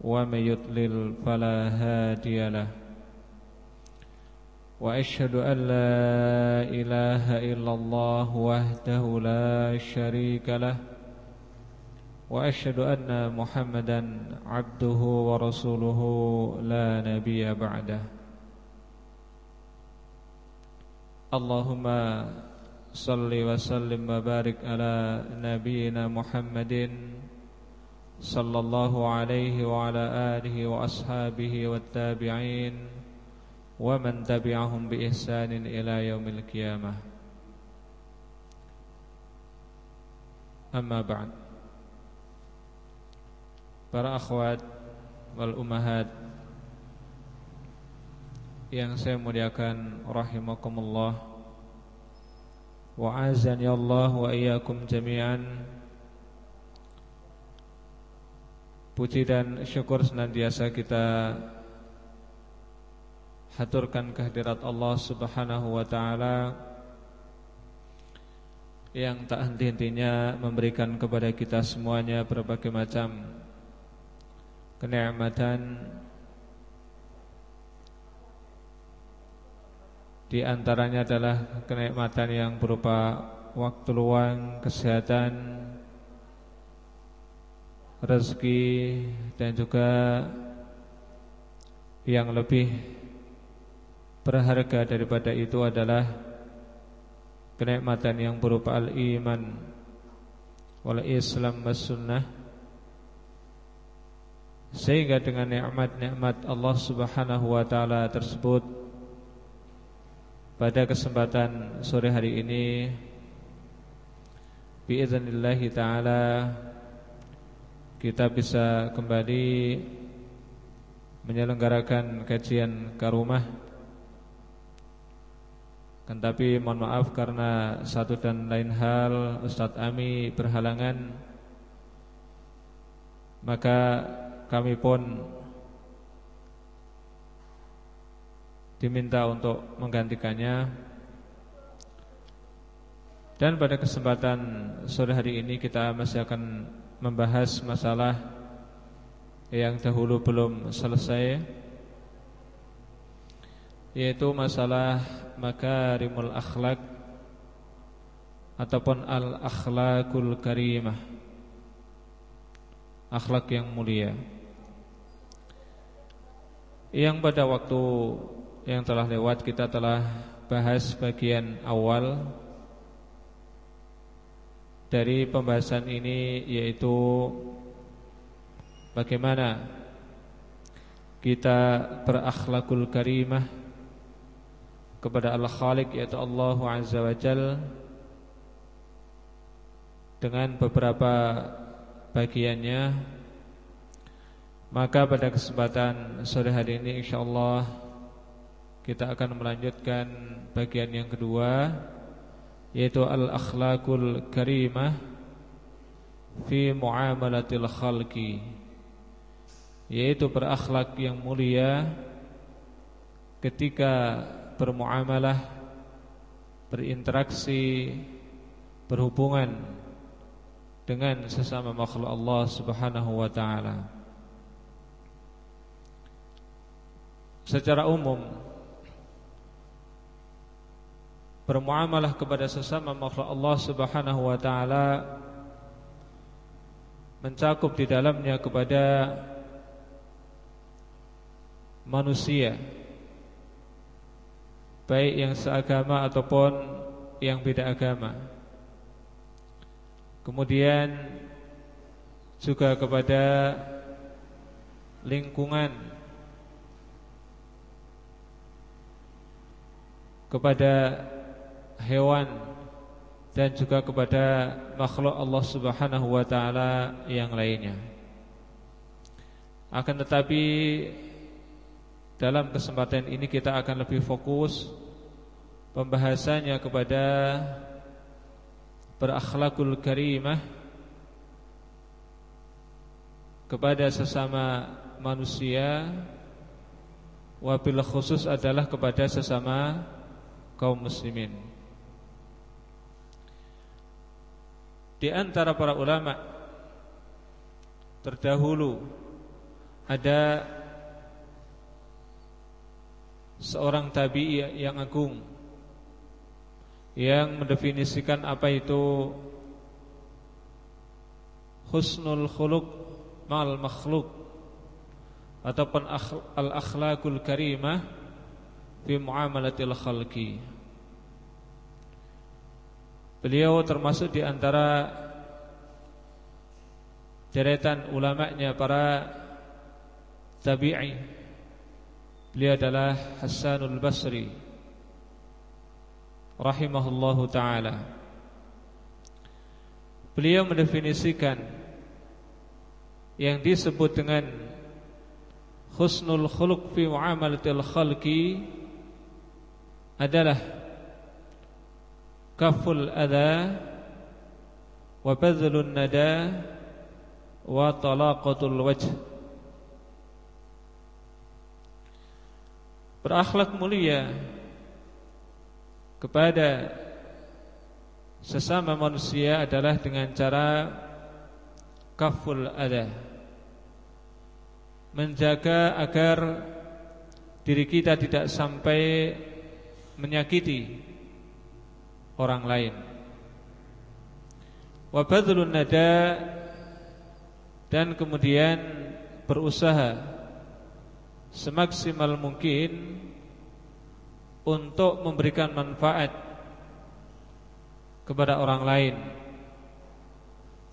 ومن يضلل فلا هادي له. وأشهد أن لا إله إلا الله وحده لا شريك له. وأشهد أن محمدا عبده ورسوله لا نبي بعده. اللهم صل وسلم وبارك على نبينا محمد صلى الله عليه وعلى آله وأصحابه والتابعين ومن تبعهم بإحسان إلى يوم القيامة أما بعد Para akhwat wal ummahat yang saya muliakan rahimakumullah wa azan ya Allah wa iyyakum jami'an Puji dan syukur senantiasa kita haturkan kehadirat Allah Subhanahu wa taala yang tak henti-hentinya memberikan kepada kita semuanya berbagai macam kenikmatan di antaranya adalah kenikmatan yang berupa waktu luang, kesehatan, rezeki dan juga yang lebih berharga daripada itu adalah kenikmatan yang berupa al-iman wal Islam was sunnah. Sehingga dengan nikmat-nikmat Allah Subhanahu wa taala tersebut pada kesempatan sore hari ini biiznillah taala kita bisa kembali menyelenggarakan kajian ke rumah. Kan mohon maaf karena satu dan lain hal Ustadz Ami berhalangan. Maka kami pun diminta untuk menggantikannya. Dan pada kesempatan sore hari ini kita masih akan membahas masalah yang dahulu belum selesai yaitu masalah makarimul akhlak ataupun al akhlakul karimah akhlak yang mulia. Yang pada waktu yang telah lewat kita telah bahas bagian awal dari pembahasan ini yaitu bagaimana kita berakhlakul karimah kepada Al-Khaliq yaitu Allah Azza wa Jal dengan beberapa bagiannya. Maka pada kesempatan sore hari ini insyaallah kita akan melanjutkan bagian yang kedua yaitu al-akhlakul karimah fi muamalatil khalqi yaitu berakhlak yang mulia ketika bermuamalah berinteraksi berhubungan dengan sesama makhluk Allah Subhanahu wa taala. Secara umum bermuamalah kepada sesama makhluk Allah Subhanahu wa taala mencakup di dalamnya kepada manusia baik yang seagama ataupun yang beda agama. Kemudian juga kepada lingkungan kepada hewan dan juga kepada makhluk Allah Subhanahu wa taala yang lainnya. Akan tetapi dalam kesempatan ini kita akan lebih fokus pembahasannya kepada berakhlakul karimah kepada sesama manusia wabil khusus adalah kepada sesama kaum muslimin. Di antara para ulama terdahulu ada seorang tabi'i yang agung yang mendefinisikan apa itu husnul khuluq mal makhluk ataupun al akhlakul karimah fi muamalatil khalqi Beliau termasuk di antara deretan ulamanya para tabi'i. Beliau adalah Hasanul Basri rahimahullahu taala. Beliau mendefinisikan yang disebut dengan husnul khuluq fi muamalatil khalqi adalah kaful adha wa badlun nada wa talaqatul wajh. Berakhlak mulia kepada sesama manusia adalah dengan cara kaful adha. Menjaga agar diri kita tidak sampai menyakiti orang lain. Wa badlun nada dan kemudian berusaha semaksimal mungkin untuk memberikan manfaat kepada orang lain.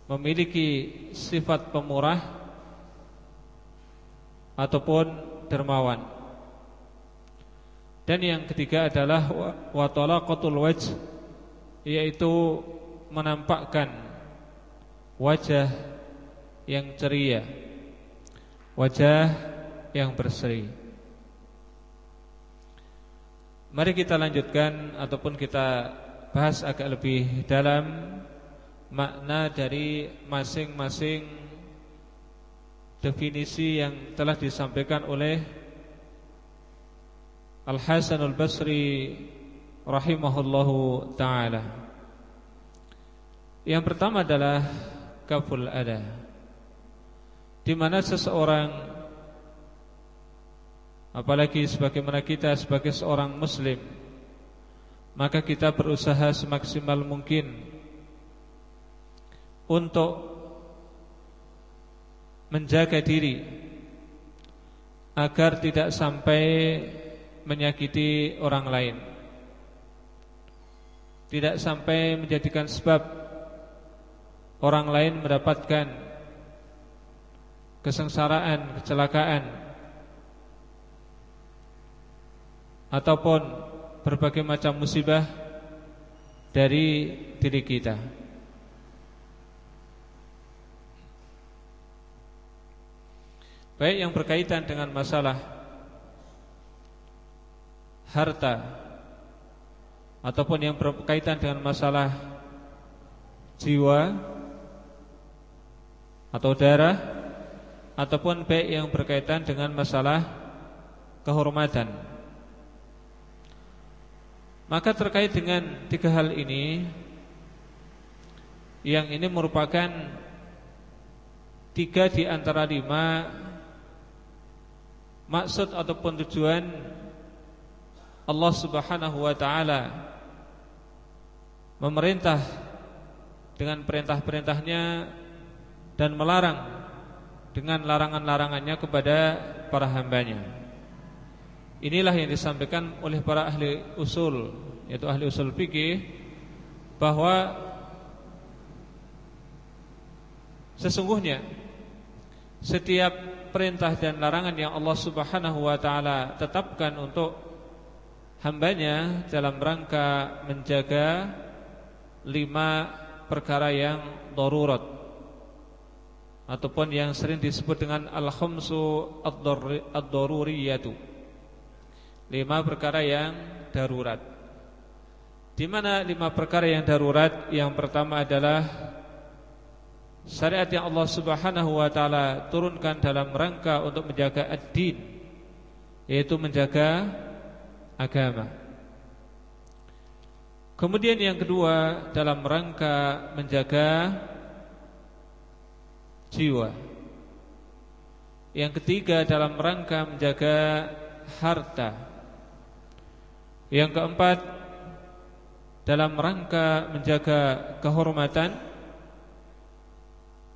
Memiliki sifat pemurah ataupun dermawan. Dan yang ketiga adalah wa talaqatul wajh yaitu menampakkan wajah yang ceria, wajah yang berseri. Mari kita lanjutkan ataupun kita bahas agak lebih dalam makna dari masing-masing definisi yang telah disampaikan oleh Al Hasan Al Basri rahimahullahu taala. Yang pertama adalah kaful ada. Di mana seseorang apalagi sebagaimana kita sebagai seorang muslim maka kita berusaha semaksimal mungkin untuk menjaga diri agar tidak sampai menyakiti orang lain tidak sampai menjadikan sebab orang lain mendapatkan kesengsaraan, kecelakaan ataupun berbagai macam musibah dari diri kita. Baik yang berkaitan dengan masalah harta ataupun yang berkaitan dengan masalah jiwa atau darah ataupun baik yang berkaitan dengan masalah kehormatan. Maka terkait dengan tiga hal ini yang ini merupakan tiga di antara lima maksud ataupun tujuan Allah Subhanahu wa taala memerintah dengan perintah-perintahnya dan melarang dengan larangan-larangannya kepada para hambanya. Inilah yang disampaikan oleh para ahli usul, yaitu ahli usul fikih, bahwa sesungguhnya setiap perintah dan larangan yang Allah Subhanahu wa taala tetapkan untuk hambanya dalam rangka menjaga lima perkara yang darurat ataupun yang sering disebut dengan al-khamsu ad-daruriyatu. Lima perkara yang darurat. Di mana lima perkara yang darurat? Yang pertama adalah syariat yang Allah Subhanahu wa taala turunkan dalam rangka untuk menjaga ad-din, yaitu menjaga agama. Kemudian yang kedua dalam rangka menjaga jiwa. Yang ketiga dalam rangka menjaga harta. Yang keempat dalam rangka menjaga kehormatan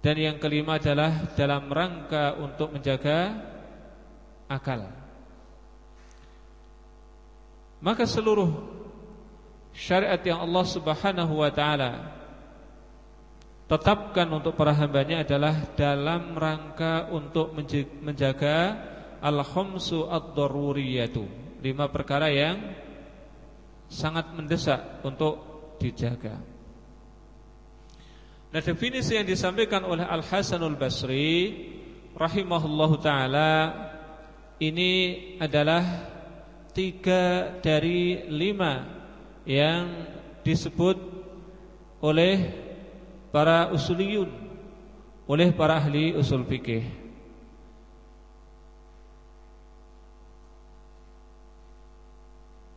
dan yang kelima adalah dalam rangka untuk menjaga akal. Maka seluruh syariat yang Allah Subhanahu wa taala tetapkan untuk para hambanya adalah dalam rangka untuk menjaga al-khamsu ad-daruriyatu lima perkara yang sangat mendesak untuk dijaga. Nah, definisi yang disampaikan oleh Al Hasanul Basri rahimahullahu taala ini adalah tiga dari lima yang disebut oleh para usuliyun oleh para ahli usul fikih.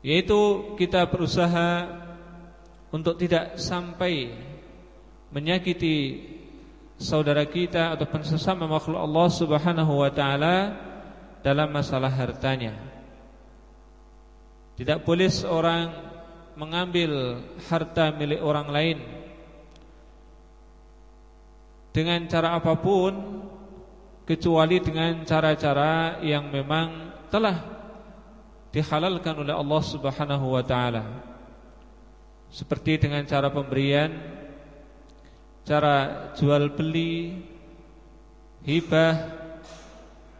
Yaitu kita berusaha untuk tidak sampai menyakiti saudara kita ataupun sesama makhluk Allah Subhanahu wa taala dalam masalah hartanya. Tidak boleh seorang mengambil harta milik orang lain dengan cara apa pun kecuali dengan cara-cara yang memang telah dihalalkan oleh Allah Subhanahu wa taala. Seperti dengan cara pemberian, cara jual beli, hibah,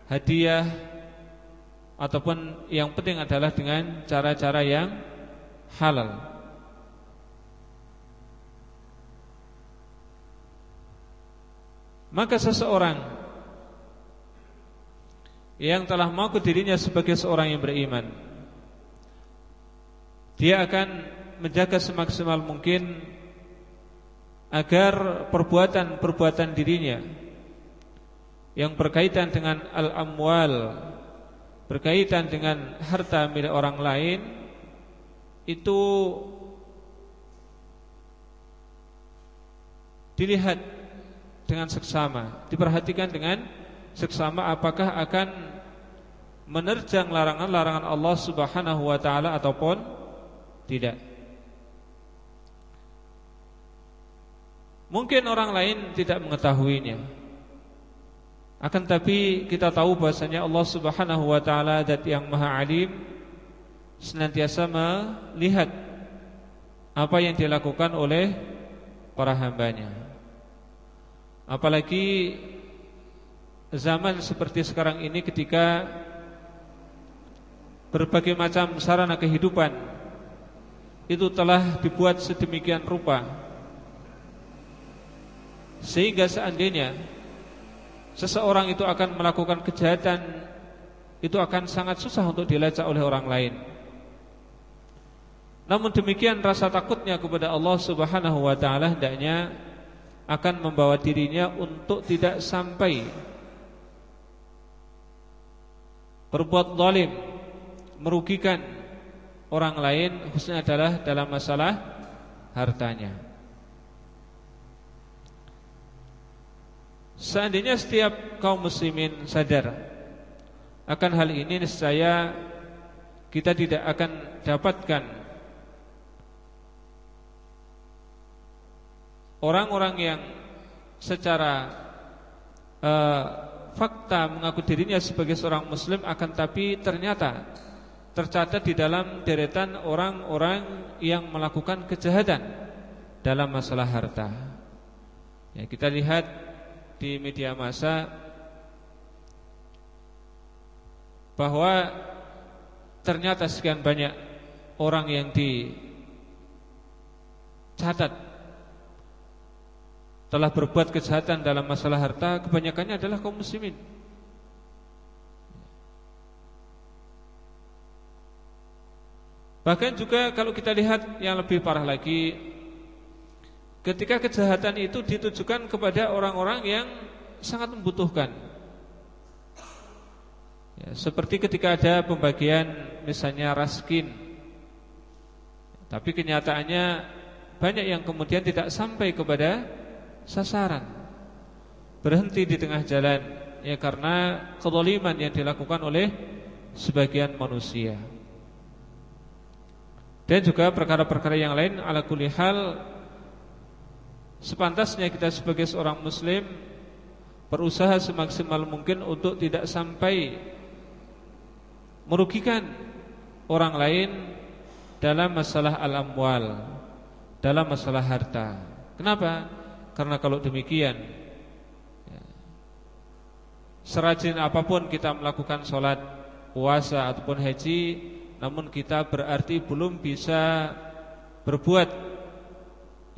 hadiah ataupun yang penting adalah dengan cara-cara yang halal. Maka seseorang yang telah mengaku dirinya sebagai seorang yang beriman Dia akan menjaga semaksimal mungkin Agar perbuatan-perbuatan dirinya Yang berkaitan dengan al-amwal Berkaitan dengan harta milik orang lain Itu Dilihat dengan seksama Diperhatikan dengan seksama apakah akan menerjang larangan-larangan Allah subhanahu wa ta'ala ataupun tidak. Mungkin orang lain tidak mengetahuinya. Akan tapi kita tahu bahasanya Allah subhanahu wa ta'ala Dat yang maha alim Senantiasa melihat Apa yang dilakukan oleh para hambanya Apalagi zaman seperti sekarang ini ketika berbagai macam sarana kehidupan itu telah dibuat sedemikian rupa sehingga seandainya seseorang itu akan melakukan kejahatan itu akan sangat susah untuk dilacak oleh orang lain. Namun demikian rasa takutnya kepada Allah Subhanahu wa taala hendaknya akan membawa dirinya untuk tidak sampai berbuat zalim merugikan orang lain khususnya adalah dalam masalah hartanya. Seandainya setiap kaum muslimin sadar akan hal ini niscaya kita tidak akan dapatkan orang-orang yang secara uh, fakta mengaku dirinya sebagai seorang muslim akan tapi ternyata tercatat di dalam deretan orang-orang yang melakukan kejahatan dalam masalah harta. Ya, kita lihat di media massa bahwa ternyata sekian banyak orang yang dicatat telah berbuat kejahatan dalam masalah harta kebanyakannya adalah kaum muslimin. Bahkan juga kalau kita lihat yang lebih parah lagi Ketika kejahatan itu ditujukan kepada orang-orang yang sangat membutuhkan ya, Seperti ketika ada pembagian misalnya raskin Tapi kenyataannya banyak yang kemudian tidak sampai kepada sasaran. Berhenti di tengah jalan Ya karena kezaliman yang dilakukan oleh sebagian manusia. Dan juga perkara-perkara yang lain Ala kulli hal Sepantasnya kita sebagai seorang muslim Berusaha semaksimal mungkin untuk tidak sampai Merugikan orang lain Dalam masalah al-amwal Dalam masalah harta. Kenapa? Karena kalau demikian ya, Serajin apa pun kita melakukan sholat Puasa ataupun haji Namun kita berarti belum bisa Berbuat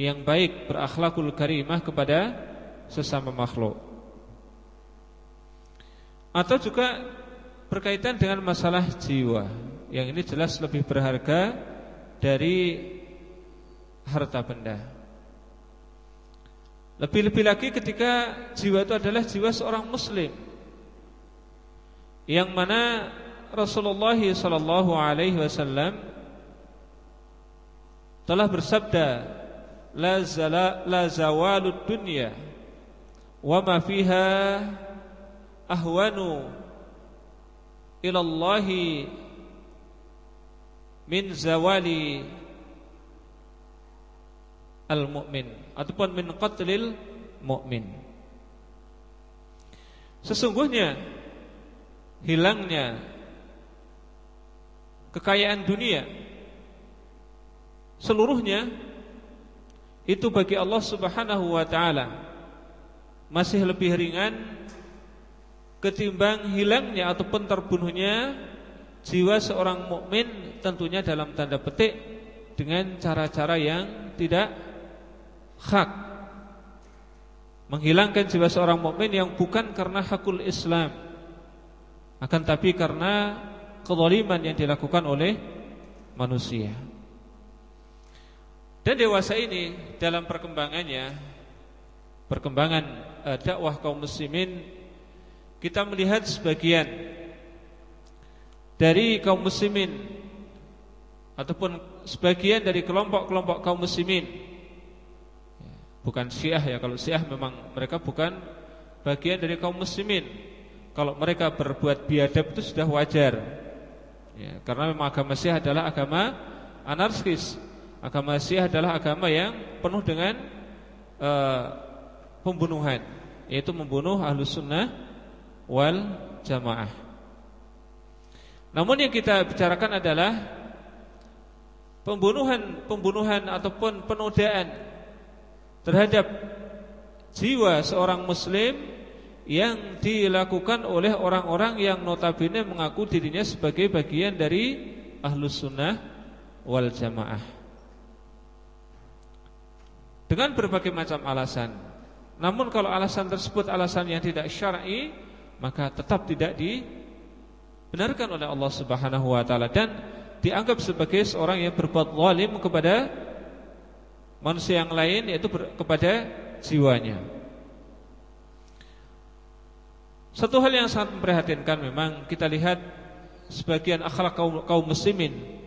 Yang baik berakhlakul karimah kepada Sesama makhluk. Atau juga Berkaitan dengan masalah jiwa Yang ini jelas lebih berharga Dari Harta benda lebih-lebih lagi ketika jiwa itu adalah jiwa seorang muslim. Yang mana Rasulullah wasallam telah bersabda la zala la zawalud dunya wa ma fiha ahwanu ila min zawali al-mu'min ataupun min qatlil mu'min. Sesungguhnya hilangnya kekayaan dunia seluruhnya itu bagi Allah Subhanahu wa taala masih lebih ringan ketimbang hilangnya ataupun terbunuhnya jiwa seorang mukmin tentunya dalam tanda petik dengan cara-cara yang tidak hak menghilangkan jiwa seorang mukmin yang bukan karena hakul Islam akan tapi karena kezaliman yang dilakukan oleh manusia. Dan dewasa ini dalam perkembangannya perkembangan uh, dakwah kaum muslimin kita melihat sebagian dari kaum muslimin ataupun sebagian dari kelompok-kelompok kaum muslimin Bukan Syiah ya Kalau Syiah memang mereka bukan bagian dari kaum muslimin. Kalau mereka berbuat biadab itu sudah wajar. Ya, Karena memang agama Syiah adalah agama anarkis. Agama Syiah adalah agama yang penuh dengan uh, pembunuhan Yaitu membunuh ahlus sunnah wal jamaah. Namun yang kita bicarakan adalah Pembunuhan-pembunuhan ataupun penodaan terhadap jiwa seorang muslim yang dilakukan oleh orang-orang yang notabene mengaku dirinya sebagai bagian dari ahlus sunnah wal jamaah. Dengan berbagai macam alasan. Namun kalau alasan tersebut alasan yang tidak syar'i maka tetap tidak dibenarkan oleh Allah Subhanahu wa taala dan dianggap sebagai seorang yang berbuat zalim kepada manusia yang lain yaitu kepada jiwanya. Satu hal yang sangat memprihatinkan memang kita lihat sebagian akhlak kaum, kaum muslimin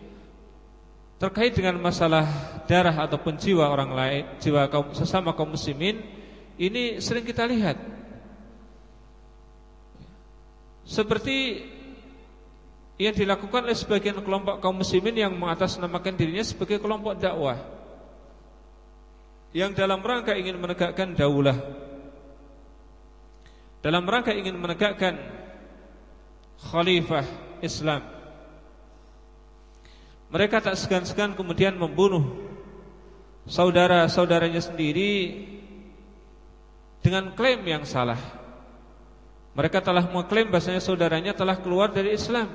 terkait dengan masalah darah ataupun jiwa orang lain, jiwa kaum sesama kaum muslimin ini sering kita lihat. Seperti yang dilakukan oleh sebagian kelompok kaum muslimin yang mengatasnamakan dirinya sebagai kelompok dakwah yang dalam rangka ingin menegakkan daulah. Dalam rangka ingin menegakkan khalifah Islam. Mereka tak segan-segan kemudian membunuh saudara-saudaranya sendiri dengan klaim yang salah. Mereka telah mengklaim bahasanya saudaranya telah keluar dari Islam.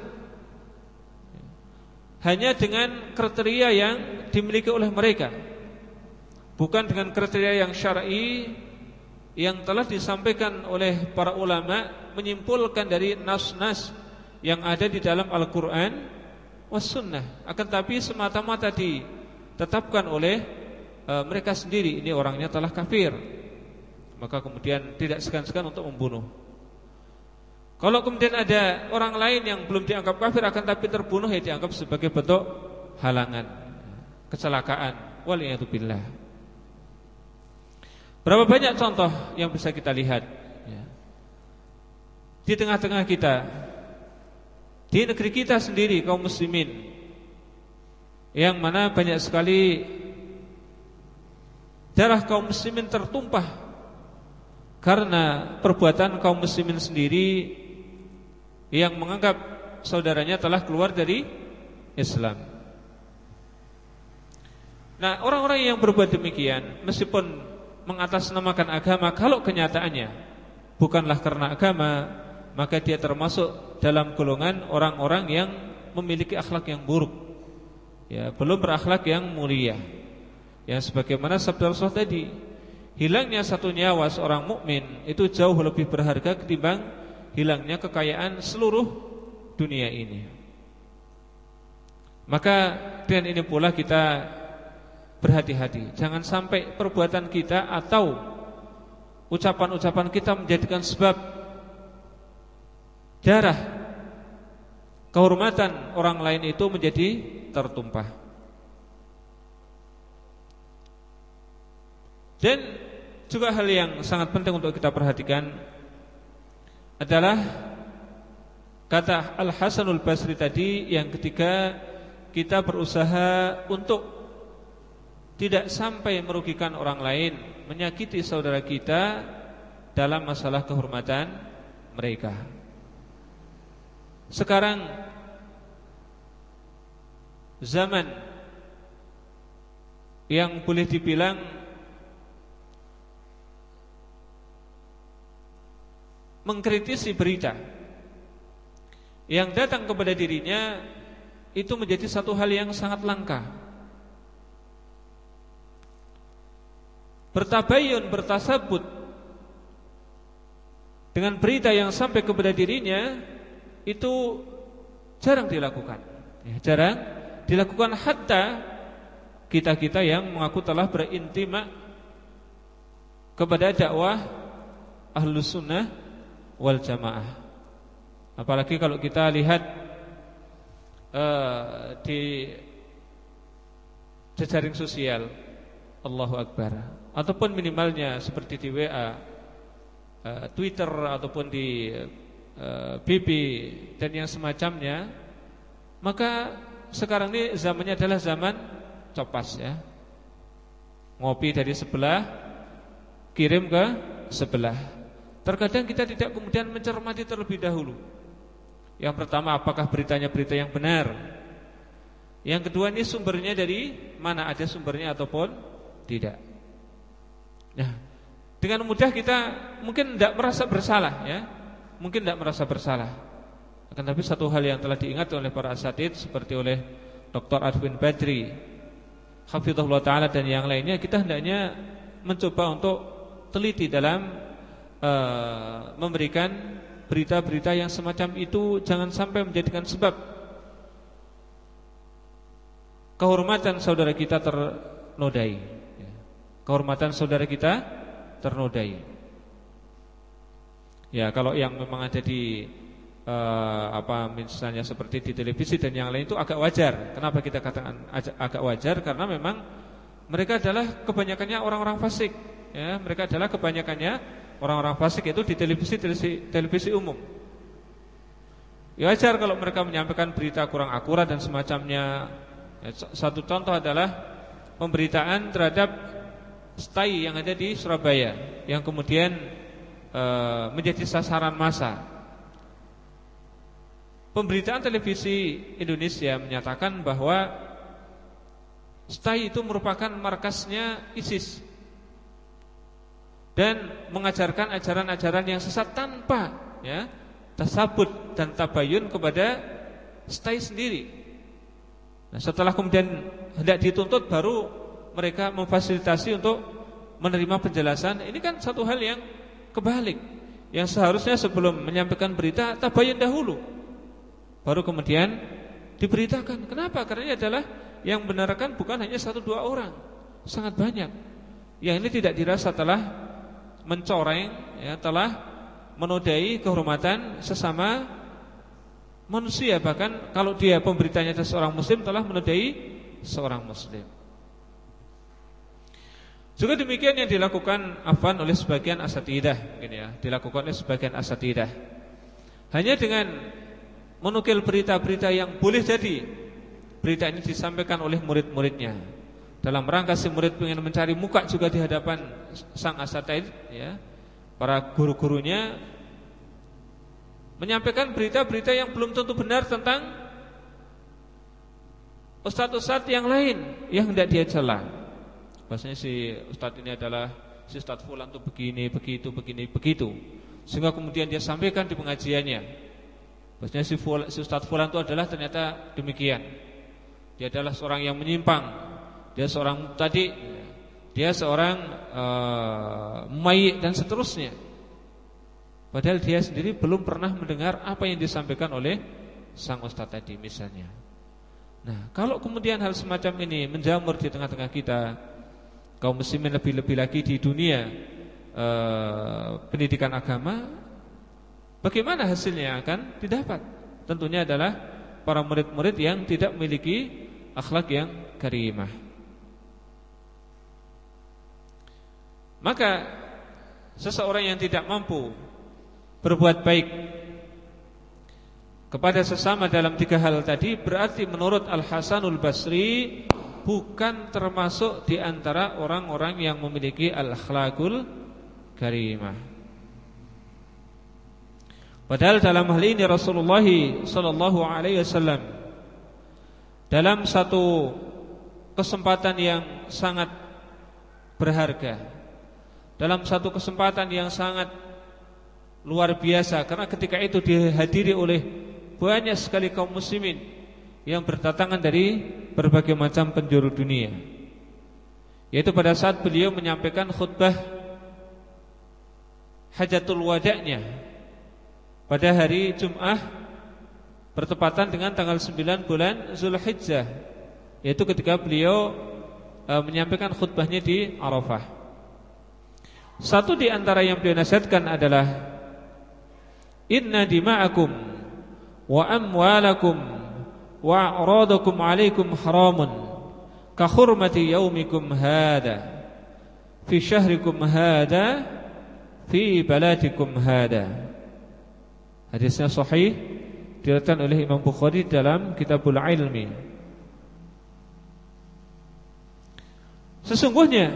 Hanya dengan kriteria yang dimiliki oleh mereka bukan dengan kriteria yang syar'i yang telah disampaikan oleh para ulama menyimpulkan dari nas-nas yang ada di dalam Al-Qur'an was sunnah. Akan tapi semata-mata ditetapkan oleh e, mereka sendiri ini orangnya telah kafir. Maka kemudian tidak segan-segan untuk membunuh. Kalau kemudian ada orang lain yang belum dianggap kafir akan tapi terbunuh ya dianggap sebagai bentuk halangan kecelakaan. Waliyatubillah Berapa banyak contoh yang bisa kita lihat ya. Di tengah-tengah kita Di negeri kita sendiri kaum muslimin Yang mana banyak sekali Darah kaum muslimin tertumpah Karena perbuatan kaum muslimin sendiri Yang menganggap saudaranya telah keluar dari Islam Nah orang-orang yang berbuat demikian Meskipun mengatasnamakan agama kalau kenyataannya bukanlah karena agama maka dia termasuk dalam golongan orang-orang yang memiliki akhlak yang buruk. Ya belum berakhlak yang mulia. Ya sebagaimana sabda Rasulullah tadi hilangnya satu nyawa seorang mukmin itu jauh lebih berharga ketimbang hilangnya kekayaan seluruh dunia ini. Maka dengan ini pula kita berhati-hati. Jangan sampai perbuatan kita atau Ucapan-ucapan kita menjadikan sebab Darah Kehormatan orang lain itu menjadi tertumpah. Dan juga hal yang sangat penting untuk kita perhatikan Adalah Kata Al-Hasanul Basri tadi Yang ketika kita berusaha untuk tidak sampai merugikan orang lain, menyakiti saudara kita dalam masalah kehormatan mereka. Sekarang zaman yang boleh dibilang mengkritisi berita yang datang kepada dirinya itu menjadi satu hal yang sangat langka. Bertabayun, bertasabut dengan berita yang sampai kepada dirinya itu jarang dilakukan. Ya, jarang dilakukan hatta kita-kita yang mengaku telah berintimak kepada dakwah ahlus sunnah wal jamaah. Apalagi kalau kita lihat uh, di jejaring sosial Allahu Akbar ataupun minimalnya seperti di WA, eh, Twitter ataupun di BB eh, dan yang semacamnya, maka sekarang ini zamannya adalah zaman copas ya. Ngopi dari sebelah kirim ke sebelah. Terkadang kita tidak kemudian mencermati terlebih dahulu. Yang pertama apakah beritanya berita yang benar? Yang kedua ini sumbernya dari mana ada sumbernya ataupun tidak. Ya. Dengan mudah kita mungkin tidak merasa bersalah ya. Mungkin tidak merasa bersalah. Akan tapi satu hal yang telah diingat oleh para asatid seperti oleh Dr. Arvin Badri, Hafizullah taala dan yang lainnya kita hendaknya mencoba untuk teliti dalam uh, memberikan berita-berita yang semacam itu jangan sampai menjadikan sebab kehormatan saudara kita ternodai kehormatan saudara kita ternodai. Ya, kalau yang memang ada di uh, apa misalnya seperti di televisi dan yang lain itu agak wajar. Kenapa kita katakan agak wajar? Karena memang mereka adalah kebanyakannya orang-orang fasik. Ya, mereka adalah kebanyakannya orang-orang fasik itu di televisi televisi, televisi umum. Ya wajar kalau mereka menyampaikan berita kurang akurat dan semacamnya. Ya, satu contoh adalah pemberitaan terhadap stai yang ada di Surabaya yang kemudian e, menjadi sasaran massa. Pemberitaan televisi Indonesia menyatakan bahwa stai itu merupakan markasnya ISIS dan mengajarkan ajaran-ajaran yang sesat tanpa ya tasabut dan tabayun kepada stai sendiri. Nah, setelah kemudian hendak dituntut baru mereka memfasilitasi untuk menerima penjelasan, ini kan satu hal yang kebalik. Yang seharusnya sebelum menyampaikan berita tabayun dahulu. Baru kemudian diberitakan. Kenapa? Karena ini adalah yang benarkan bukan hanya satu dua orang, sangat banyak. Yang ini tidak dirasa telah mencoreng, ya, telah menodai kehormatan sesama manusia. Bahkan kalau dia pemberitanya adalah seorang muslim telah menodai seorang muslim. Juga demikian yang dilakukan afan oleh sebagian asatidah gini ya, dilakukan oleh sebagian asatidah. Hanya dengan menukil berita-berita yang boleh jadi berita ini disampaikan oleh murid-muridnya. Dalam rangka si murid ingin mencari muka juga di hadapan sang asatid ya. Para guru-gurunya menyampaikan berita-berita yang belum tentu benar tentang ustadz-ustadz yang lain yang tidak dia celah. Bahasanya si ustadz ini adalah si ustadz fulan tuh begini, begitu, begini, begitu. Sehingga kemudian dia sampaikan di pengajiannya. Bahasanya si, fulan, si ustadz fulan itu adalah ternyata demikian. Dia adalah seorang yang menyimpang. Dia seorang tadi dia seorang uh, dan seterusnya. Padahal dia sendiri belum pernah mendengar apa yang disampaikan oleh sang ustadz tadi misalnya. Nah, kalau kemudian hal semacam ini menjamur di tengah-tengah kita, kaum muslimin lebih-lebih lagi di dunia e, pendidikan agama, bagaimana hasilnya akan didapat? Tentunya adalah para murid-murid yang tidak memiliki akhlak yang karimah. Maka seseorang yang tidak mampu berbuat baik kepada sesama dalam tiga hal tadi berarti menurut Al Hasanul Basri bukan termasuk di antara orang-orang yang memiliki al-akhlaqul karimah. Padahal dalam hal ini Rasulullah sallallahu alaihi wasallam dalam satu kesempatan yang sangat berharga, dalam satu kesempatan yang sangat luar biasa karena ketika itu dihadiri oleh banyak sekali kaum muslimin yang berdatangan dari berbagai macam penjuru dunia. Yaitu pada saat beliau menyampaikan khutbah hajatul wada'nya pada hari Jum'ah bertepatan dengan tanggal 9 bulan Zulhijjah yaitu ketika beliau e, menyampaikan khutbahnya di Arafah. Satu di antara yang beliau nasihatkan adalah inna dima'akum wa amwalakum wa aradakum alaikum haramun ka hurmati yaumikum hada fi syahrikum hada fi balatikum hada. Hadisnya sahih diriwayatkan oleh Imam Bukhari dalam Kitabul Ilmi. Sesungguhnya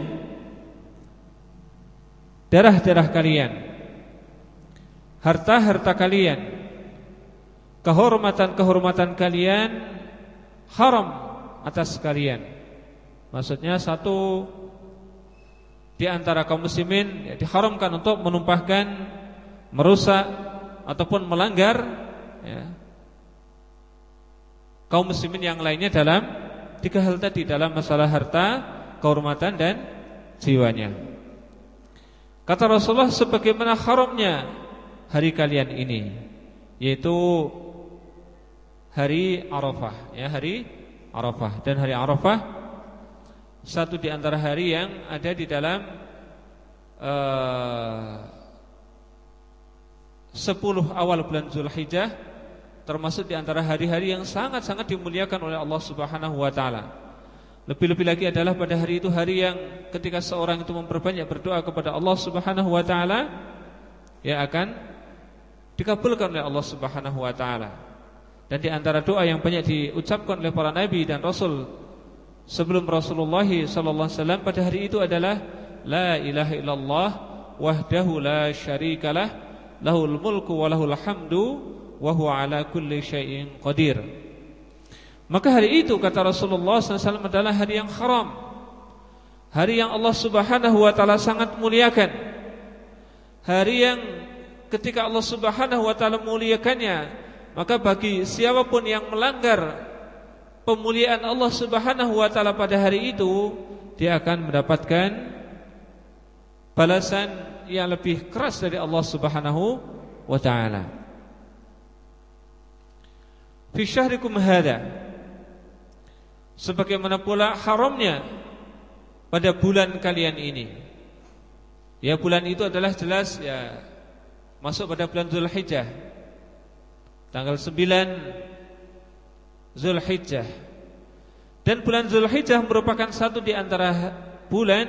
darah-darah kalian harta-harta kalian kehormatan-kehormatan kalian haram atas kalian. Maksudnya satu di antara kaum muslimin ya, diharamkan untuk menumpahkan, merusak ataupun melanggar ya, kaum muslimin yang lainnya dalam tiga hal tadi dalam masalah harta, kehormatan dan jiwanya. Kata Rasulullah sebagaimana haramnya hari kalian ini yaitu hari Arafah ya hari Arafah dan hari Arafah satu di antara hari yang ada di dalam eh, sepuluh awal bulan Zulhijjah termasuk di antara hari-hari yang sangat-sangat dimuliakan oleh Allah Subhanahu wa taala. Lebih-lebih lagi adalah pada hari itu hari yang ketika seorang itu memperbanyak berdoa kepada Allah Subhanahu wa taala ya akan dikabulkan oleh Allah Subhanahu wa taala. Dan di antara doa yang banyak diucapkan oleh para nabi dan rasul sebelum Rasulullah sallallahu alaihi wasallam pada hari itu adalah la ilaha illallah wahdahu la syarikalah lahul mulku wa lahul hamdu wa huwa ala kulli syai'in qadir. Maka hari itu kata Rasulullah SAW adalah hari yang haram Hari yang Allah subhanahu wa ta'ala sangat muliakan Hari yang ketika Allah subhanahu wa ta'ala muliakannya maka bagi siapa pun yang melanggar pemuliaan Allah Subhanahu wa taala pada hari itu, dia akan mendapatkan balasan yang lebih keras dari Allah Subhanahu wa taala. Fi syahrikum hadha sebagaimana pula haramnya pada bulan kalian ini. Ya bulan itu adalah jelas ya masuk pada bulan Zulhijjah. Tanggal 9 Zulhijjah. Dan bulan Zulhijjah merupakan satu di antara bulan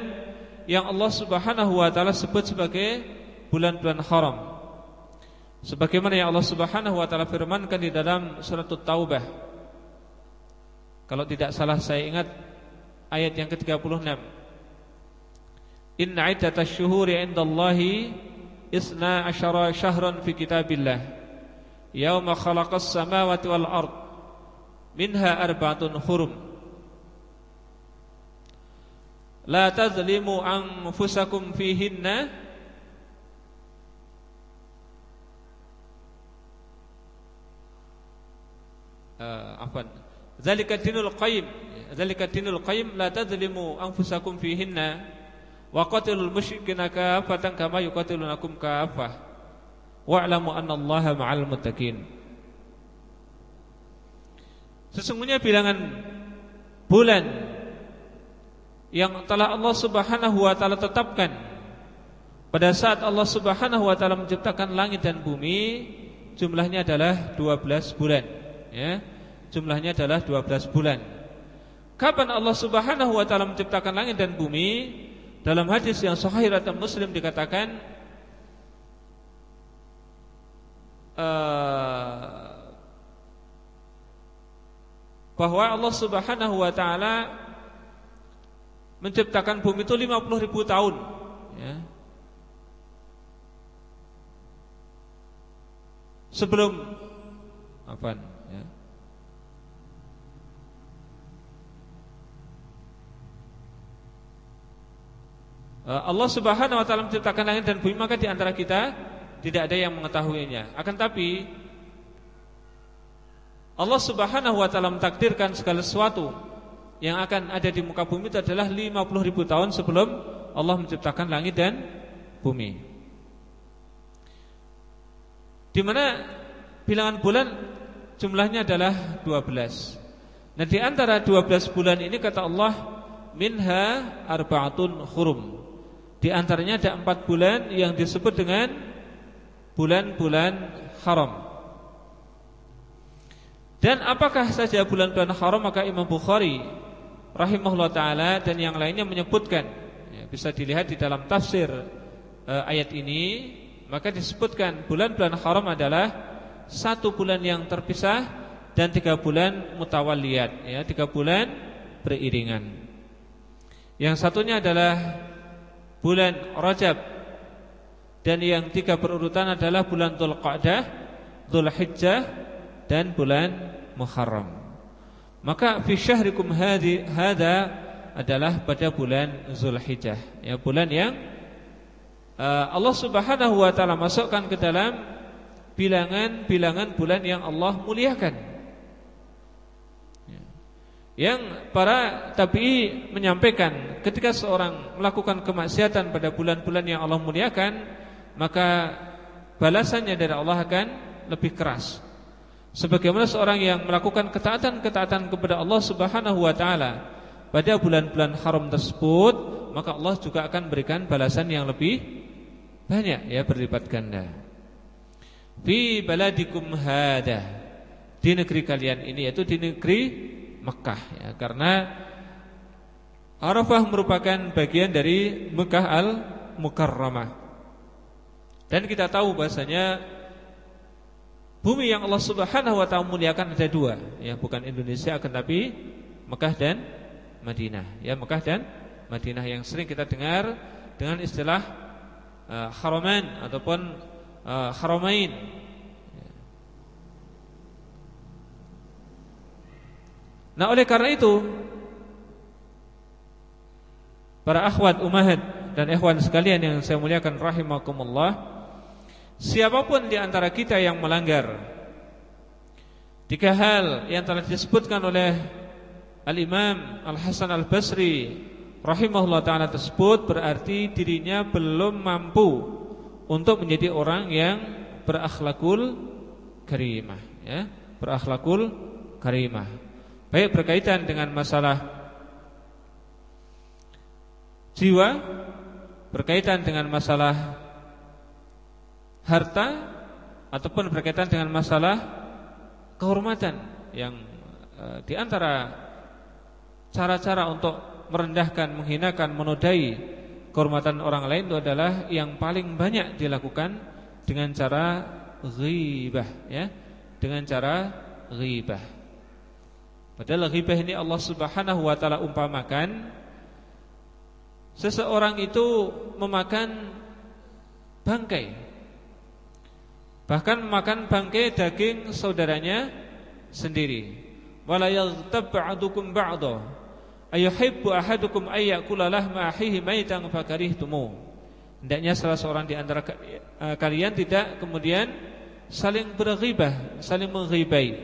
yang Allah Subhanahu wa taala sebut sebagai bulan-bulan haram. Sebagaimana yang Allah Subhanahu wa taala firmankan di dalam surat Taubah. Kalau tidak salah saya ingat ayat yang ke-36. Inna iddatash syuhuri 'indallahi isna asyara syahran fi kitabillah. يوم خلق السماوات والأرض منها أربعة خرم. لا تظلموا أنفسكم فيهن. آه، عفوا. ذلك الدين القيم ذلك الدين القيم. لا تظلموا أنفسكم فيهن. وقتلوا المشركين كافة كما يقتلونكم كافة. Wa'lamu anna allaha ma'al muttaqin. Sesungguhnya bilangan bulan yang telah Allah Subhanahu wa taala tetapkan pada saat Allah Subhanahu wa taala menciptakan langit dan bumi jumlahnya adalah 12 bulan ya. Jumlahnya adalah 12 bulan. Kapan Allah Subhanahu wa taala menciptakan langit dan bumi? Dalam hadis yang sahih riwayat Muslim dikatakan uh, bahwa Allah Subhanahu wa taala menciptakan bumi itu 50 ribu tahun ya. Sebelum apa ya. Eh, Allah Subhanahu wa taala menciptakan langit dan bumi maka di antara kita tidak ada yang mengetahuinya. Akan tapi Allah Subhanahu wa taala mentakdirkan segala sesuatu yang akan ada di muka bumi itu adalah 50 ribu tahun sebelum Allah menciptakan langit dan bumi. Di mana bilangan bulan jumlahnya adalah 12. Nah di antara 12 bulan ini kata Allah minha arbaatun hurum. Di antaranya ada empat bulan yang disebut dengan bulan-bulan haram. Dan apakah saja bulan-bulan haram maka Imam Bukhari rahimahullah taala dan yang lainnya menyebutkan. Ya, bisa dilihat di dalam tafsir uh, ayat ini. Maka disebutkan bulan-bulan haram adalah satu bulan yang terpisah dan tiga bulan mutawaliyat ya tiga bulan beriringan. Yang satunya adalah bulan Rajab dan yang tiga berurutan adalah bulan Dzulqa'dah, Dzulhijjah dan bulan Muharram. Maka fi syahrikum hadi hada adalah pada bulan Zulhijjah, ya bulan yang uh, Allah Subhanahu wa taala masukkan ke dalam bilangan-bilangan bulan yang Allah muliakan. Ya. Yang para tabi'i menyampaikan ketika seorang melakukan kemaksiatan pada bulan-bulan yang Allah muliakan, maka balasannya dari Allah akan lebih keras. Sebagaimana seorang yang melakukan ketaatan-ketaatan kepada Allah Subhanahu wa taala pada bulan-bulan haram tersebut, maka Allah juga akan berikan balasan yang lebih banyak ya berlipat ganda. Fi baladikum hada di negeri kalian ini yaitu di negeri Mekah ya karena Arafah merupakan bagian dari Mekah al-Mukarramah. Dan kita tahu bahasanya Bumi yang Allah Subhanahu wa taala muliakan ada dua, ya bukan Indonesia akan tapi Mekah dan Madinah. Ya Mekah dan Madinah yang sering kita dengar dengan istilah uh, haramain ataupun uh, haramain. Nah, oleh karena itu para akhwat umahat dan ikhwan sekalian yang saya muliakan rahimakumullah Siapa pun di antara kita yang melanggar Tiga hal yang telah disebutkan oleh Al-Imam Al-Hasan Al-Basri rahimahullah taala tersebut berarti dirinya belum mampu untuk menjadi orang yang berakhlakul karimah ya, berakhlakul karimah. Baik berkaitan dengan masalah jiwa, berkaitan dengan masalah harta ataupun berkaitan dengan masalah kehormatan yang e, di antara cara-cara untuk merendahkan, menghinakan, menodai kehormatan orang lain itu adalah yang paling banyak dilakukan dengan cara ghibah ya, dengan cara ghibah. Padahal ghibah ini Allah Subhanahu wa taala umpamakan seseorang itu memakan bangkai. Bahkan memakan bangkai daging saudaranya sendiri. Wala yaghtab ba'dukum Ayuhibbu ahadukum ayyakula lahma akhihi maitan fakarihtumu. Hendaknya salah seorang di antara eh, kalian tidak kemudian saling berghibah, saling menghibai.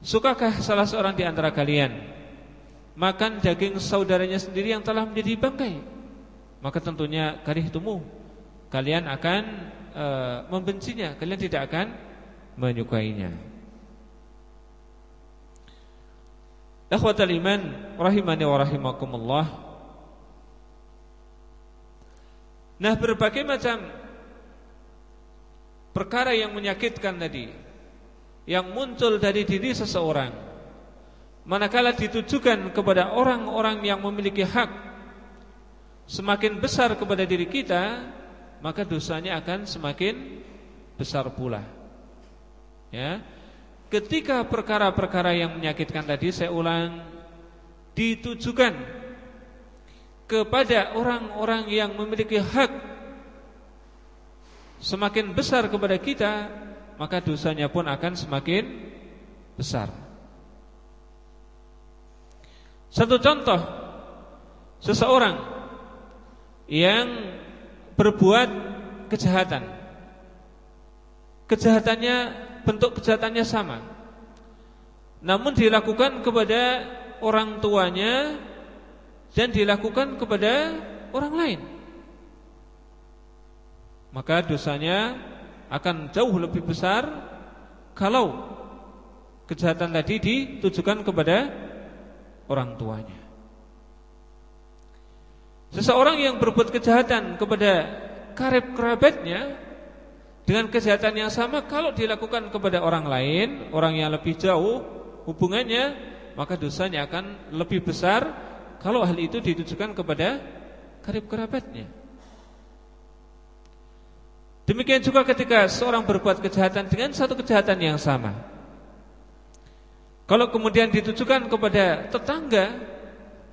Sukakah salah seorang di antara kalian makan daging saudaranya sendiri yang telah menjadi bangkai? Maka tentunya karihtumu. Kalian akan e, membencinya, kalian tidak akan menyukainya. Ikhwatal iman rahimani wa rahimakumullah. Nah, berbagai macam perkara yang menyakitkan tadi yang muncul dari diri seseorang manakala ditujukan kepada orang-orang yang memiliki hak semakin besar kepada diri kita maka dosanya akan semakin besar pula ya Ketika perkara-perkara yang menyakitkan tadi saya ulang ditujukan kepada orang-orang yang memiliki hak semakin besar kepada kita, maka dosanya pun akan semakin besar. Satu contoh seseorang yang berbuat kejahatan. Kejahatannya bentuk kejahatannya sama. Namun dilakukan kepada orang tuanya dan dilakukan kepada orang lain. Maka dosanya akan jauh lebih besar kalau kejahatan tadi ditujukan kepada orang tuanya. Seseorang yang berbuat kejahatan kepada karib kerabatnya dengan kejahatan yang sama kalau dilakukan kepada orang lain, orang yang lebih jauh hubungannya, maka dosanya akan lebih besar kalau hal itu ditujukan kepada karib kerabatnya. Demikian juga ketika seorang berbuat kejahatan dengan satu kejahatan yang sama. Kalau kemudian ditujukan kepada tetangga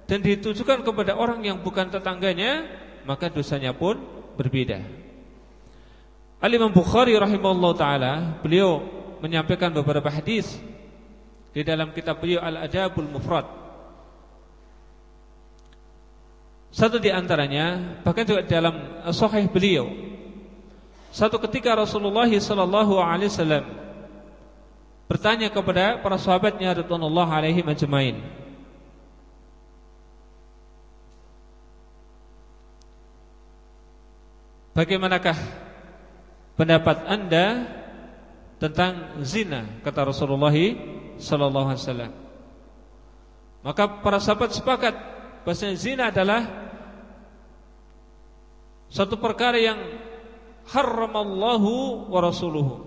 dan ditujukan kepada orang yang bukan tetangganya, maka dosanya pun berbeda. Al-Imam Bukhari rahimahullah taala beliau menyampaikan beberapa hadis di dalam kitab beliau Al-Adabul Mufrad. Satu di antaranya bahkan juga dalam sahih beliau satu ketika Rasulullah sallallahu alaihi wasallam bertanya kepada para sahabatnya radhiyallahu alaihi majma'in Bagaimanakah pendapat Anda tentang zina kata Rasulullah sallallahu alaihi wasallam. Maka para sahabat sepakat bahwa zina adalah satu perkara yang haramallahu wa rasuluhu.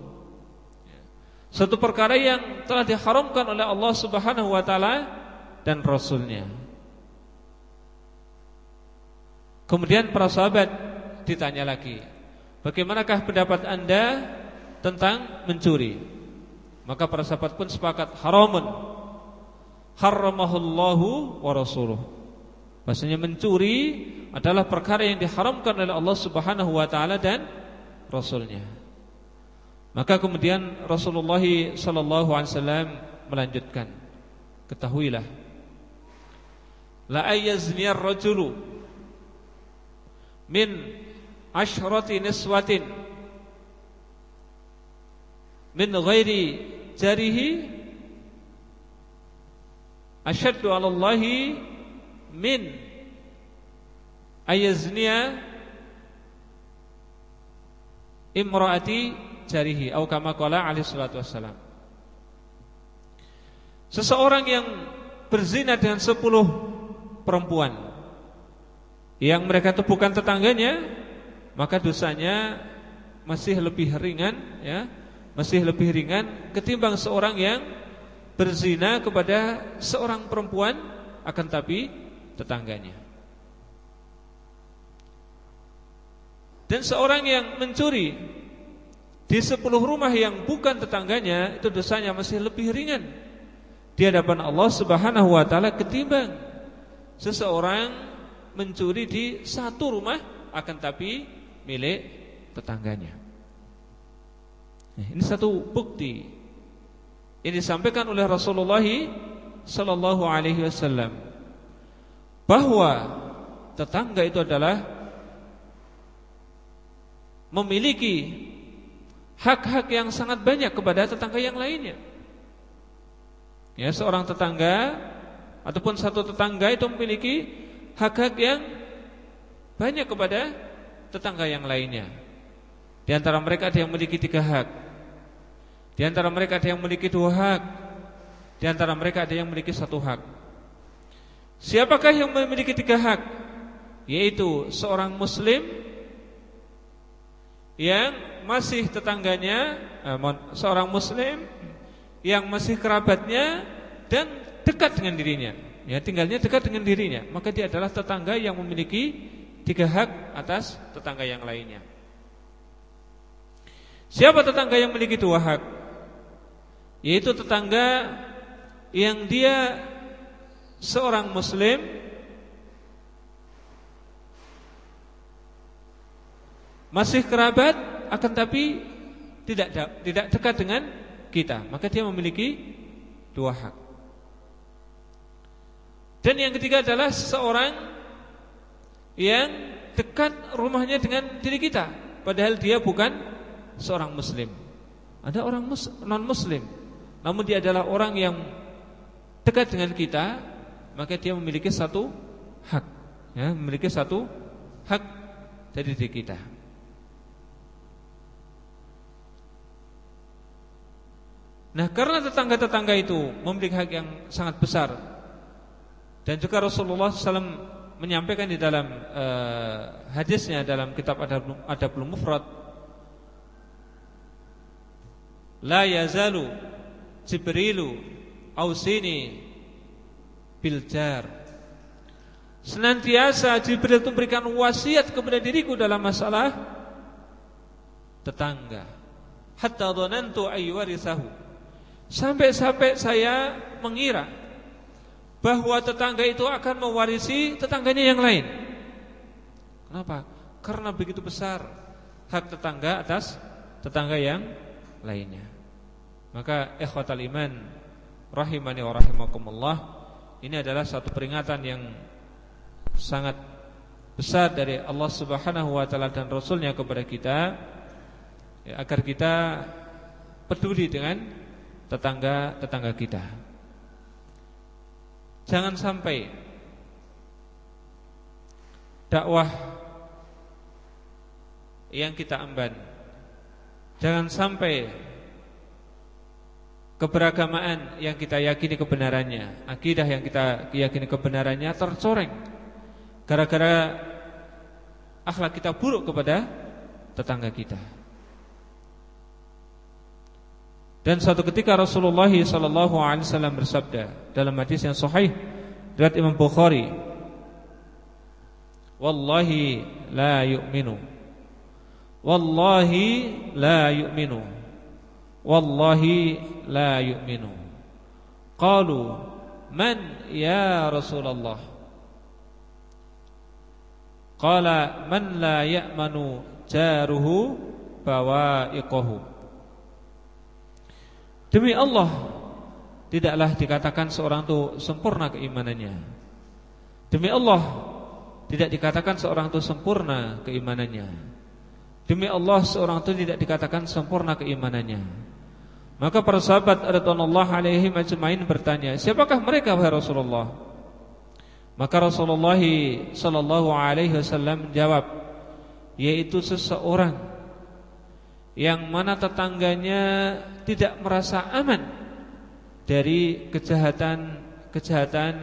Satu perkara yang telah diharamkan oleh Allah Subhanahu wa taala dan rasulnya. Kemudian para sahabat ditanya lagi, Bagaimanakah pendapat anda tentang mencuri? Maka para sahabat pun sepakat haramun. Haramahullahu wa rasuluh. Maksudnya mencuri adalah perkara yang diharamkan oleh Allah subhanahu wa ta'ala dan Rasulnya. Maka kemudian Rasulullah sallallahu alaihi wasallam melanjutkan Ketahuilah La ayyazniyar rajulu Min ashrati niswatin min ghairi jarihi asyaddu 'ala Allahi min ayaznia imraati jarihi atau kama qala alaihi salatu wassalam. Seseorang yang berzina dengan sepuluh perempuan yang mereka itu bukan tetangganya, maka dosanya masih lebih ringan ya, masih lebih ringan ketimbang seorang yang berzina kepada seorang perempuan akan tapi tetangganya. Dan seorang yang mencuri di sepuluh rumah yang bukan tetangganya itu dosanya masih lebih ringan di hadapan Allah Subhanahu wa taala ketimbang seseorang mencuri di satu rumah akan tapi milik tetangganya. Nah, ini satu bukti ini disampaikan oleh Rasulullah sallallahu alaihi wasallam bahwa tetangga itu adalah memiliki hak-hak yang sangat banyak kepada tetangga yang lainnya. Ya, seorang tetangga ataupun satu tetangga itu memiliki hak-hak yang banyak kepada tetangga yang lainnya. Di antara mereka ada yang memiliki tiga hak. Di antara mereka ada yang memiliki dua hak. Di antara mereka ada yang memiliki satu hak. Siapakah yang memiliki tiga hak? Yaitu seorang muslim yang masih tetangganya eh, seorang muslim yang masih kerabatnya dan dekat dengan dirinya ya tinggalnya dekat dengan dirinya maka dia adalah tetangga yang memiliki tiga hak atas tetangga yang lainnya. Siapa tetangga yang memiliki dua hak? Yaitu tetangga yang dia seorang muslim masih kerabat akan tapi tidak tidak dekat dengan kita, maka dia memiliki dua hak. Dan yang ketiga adalah seseorang yang dekat rumahnya dengan diri kita, padahal dia bukan seorang muslim. Ada orang non muslim, namun dia adalah orang yang dekat dengan kita, maka dia memiliki satu hak, ya, memiliki satu hak dari diri kita. Nah karena tetangga-tetangga itu memiliki hak yang sangat besar Dan juga Rasulullah SAW menyampaikan di dalam uh, hadisnya dalam kitab Adabul Mufrad La yazalu Jibrilu Ausini Biljar Senantiasa Jibril itu memberikan wasiat kepada diriku dalam masalah Tetangga. Hatta dhanantu ayyuwarisahu Sampai-sampai saya mengira bahwa tetangga itu akan mewarisi tetangganya yang lain. Kenapa? Karena begitu besar hak tetangga atas tetangga yang lainnya. Maka ikhwatal iman rahimani wa rahimakumullah ini adalah satu peringatan yang sangat besar dari Allah Subhanahu wa taala dan rasulnya kepada kita ya, agar kita peduli dengan tetangga-tetangga kita. Jangan sampai dakwah yang kita amban Jangan sampai keberagamaan yang kita yakini kebenarannya, akidah yang kita yakini kebenarannya tercoreng gara-gara akhlak kita buruk kepada tetangga kita. Dan suatu ketika Rasulullah sallallahu alaihi wasallam bersabda dalam hadis yang sahih riwayat Imam Bukhari, "Wallahi la yu'minu. Wallahi la yu'minu. Wallahi la yu'minu." Qalu, "Man ya Rasulullah?" Qala, "Man la ya'manu jaruhu bawa'iqahu." Demi Allah Tidaklah dikatakan seorang itu sempurna keimanannya. Demi Allah Tidak dikatakan seorang itu sempurna keimanannya. Demi Allah seorang itu tidak dikatakan sempurna keimanannya. Maka para sahabat Allah alaihi majma'in bertanya Siapakah mereka wahai Rasulullah? Maka Rasulullah sallallahu alaihi wasallam jawab yaitu seseorang yang mana tetangganya tidak merasa aman dari kejahatan-kejahatan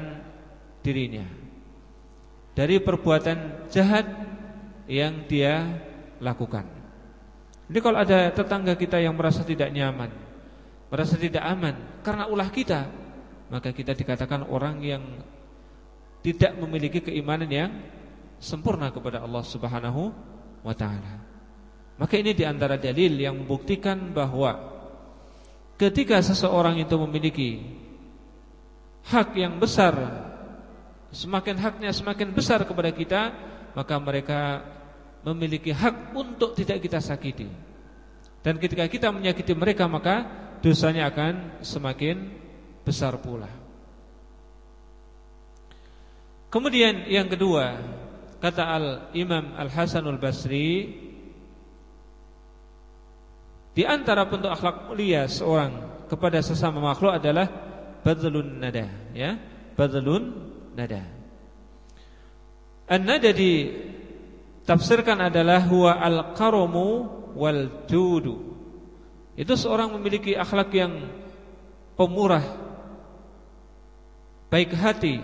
dirinya. Dari perbuatan jahat yang dia lakukan. Jadi kalau ada tetangga kita yang merasa tidak nyaman, merasa tidak aman karena ulah kita, maka kita dikatakan orang yang tidak memiliki keimanan yang sempurna kepada Allah Subhanahu wa taala. Maka ini di antara dalil yang membuktikan bahwa ketika seseorang itu memiliki hak yang besar, semakin haknya semakin besar kepada kita, maka mereka memiliki hak untuk tidak kita sakiti. Dan ketika kita menyakiti mereka, maka dosanya akan semakin besar pula. Kemudian yang kedua, kata Al Imam Al Hasanul Basri, di antara bentuk akhlak mulia seorang kepada sesama makhluk adalah badlun nada, ya. Badlun nada. An-nada ditafsirkan adalah huwa al-karamu wal judu. Itu seorang memiliki akhlak yang pemurah, baik hati,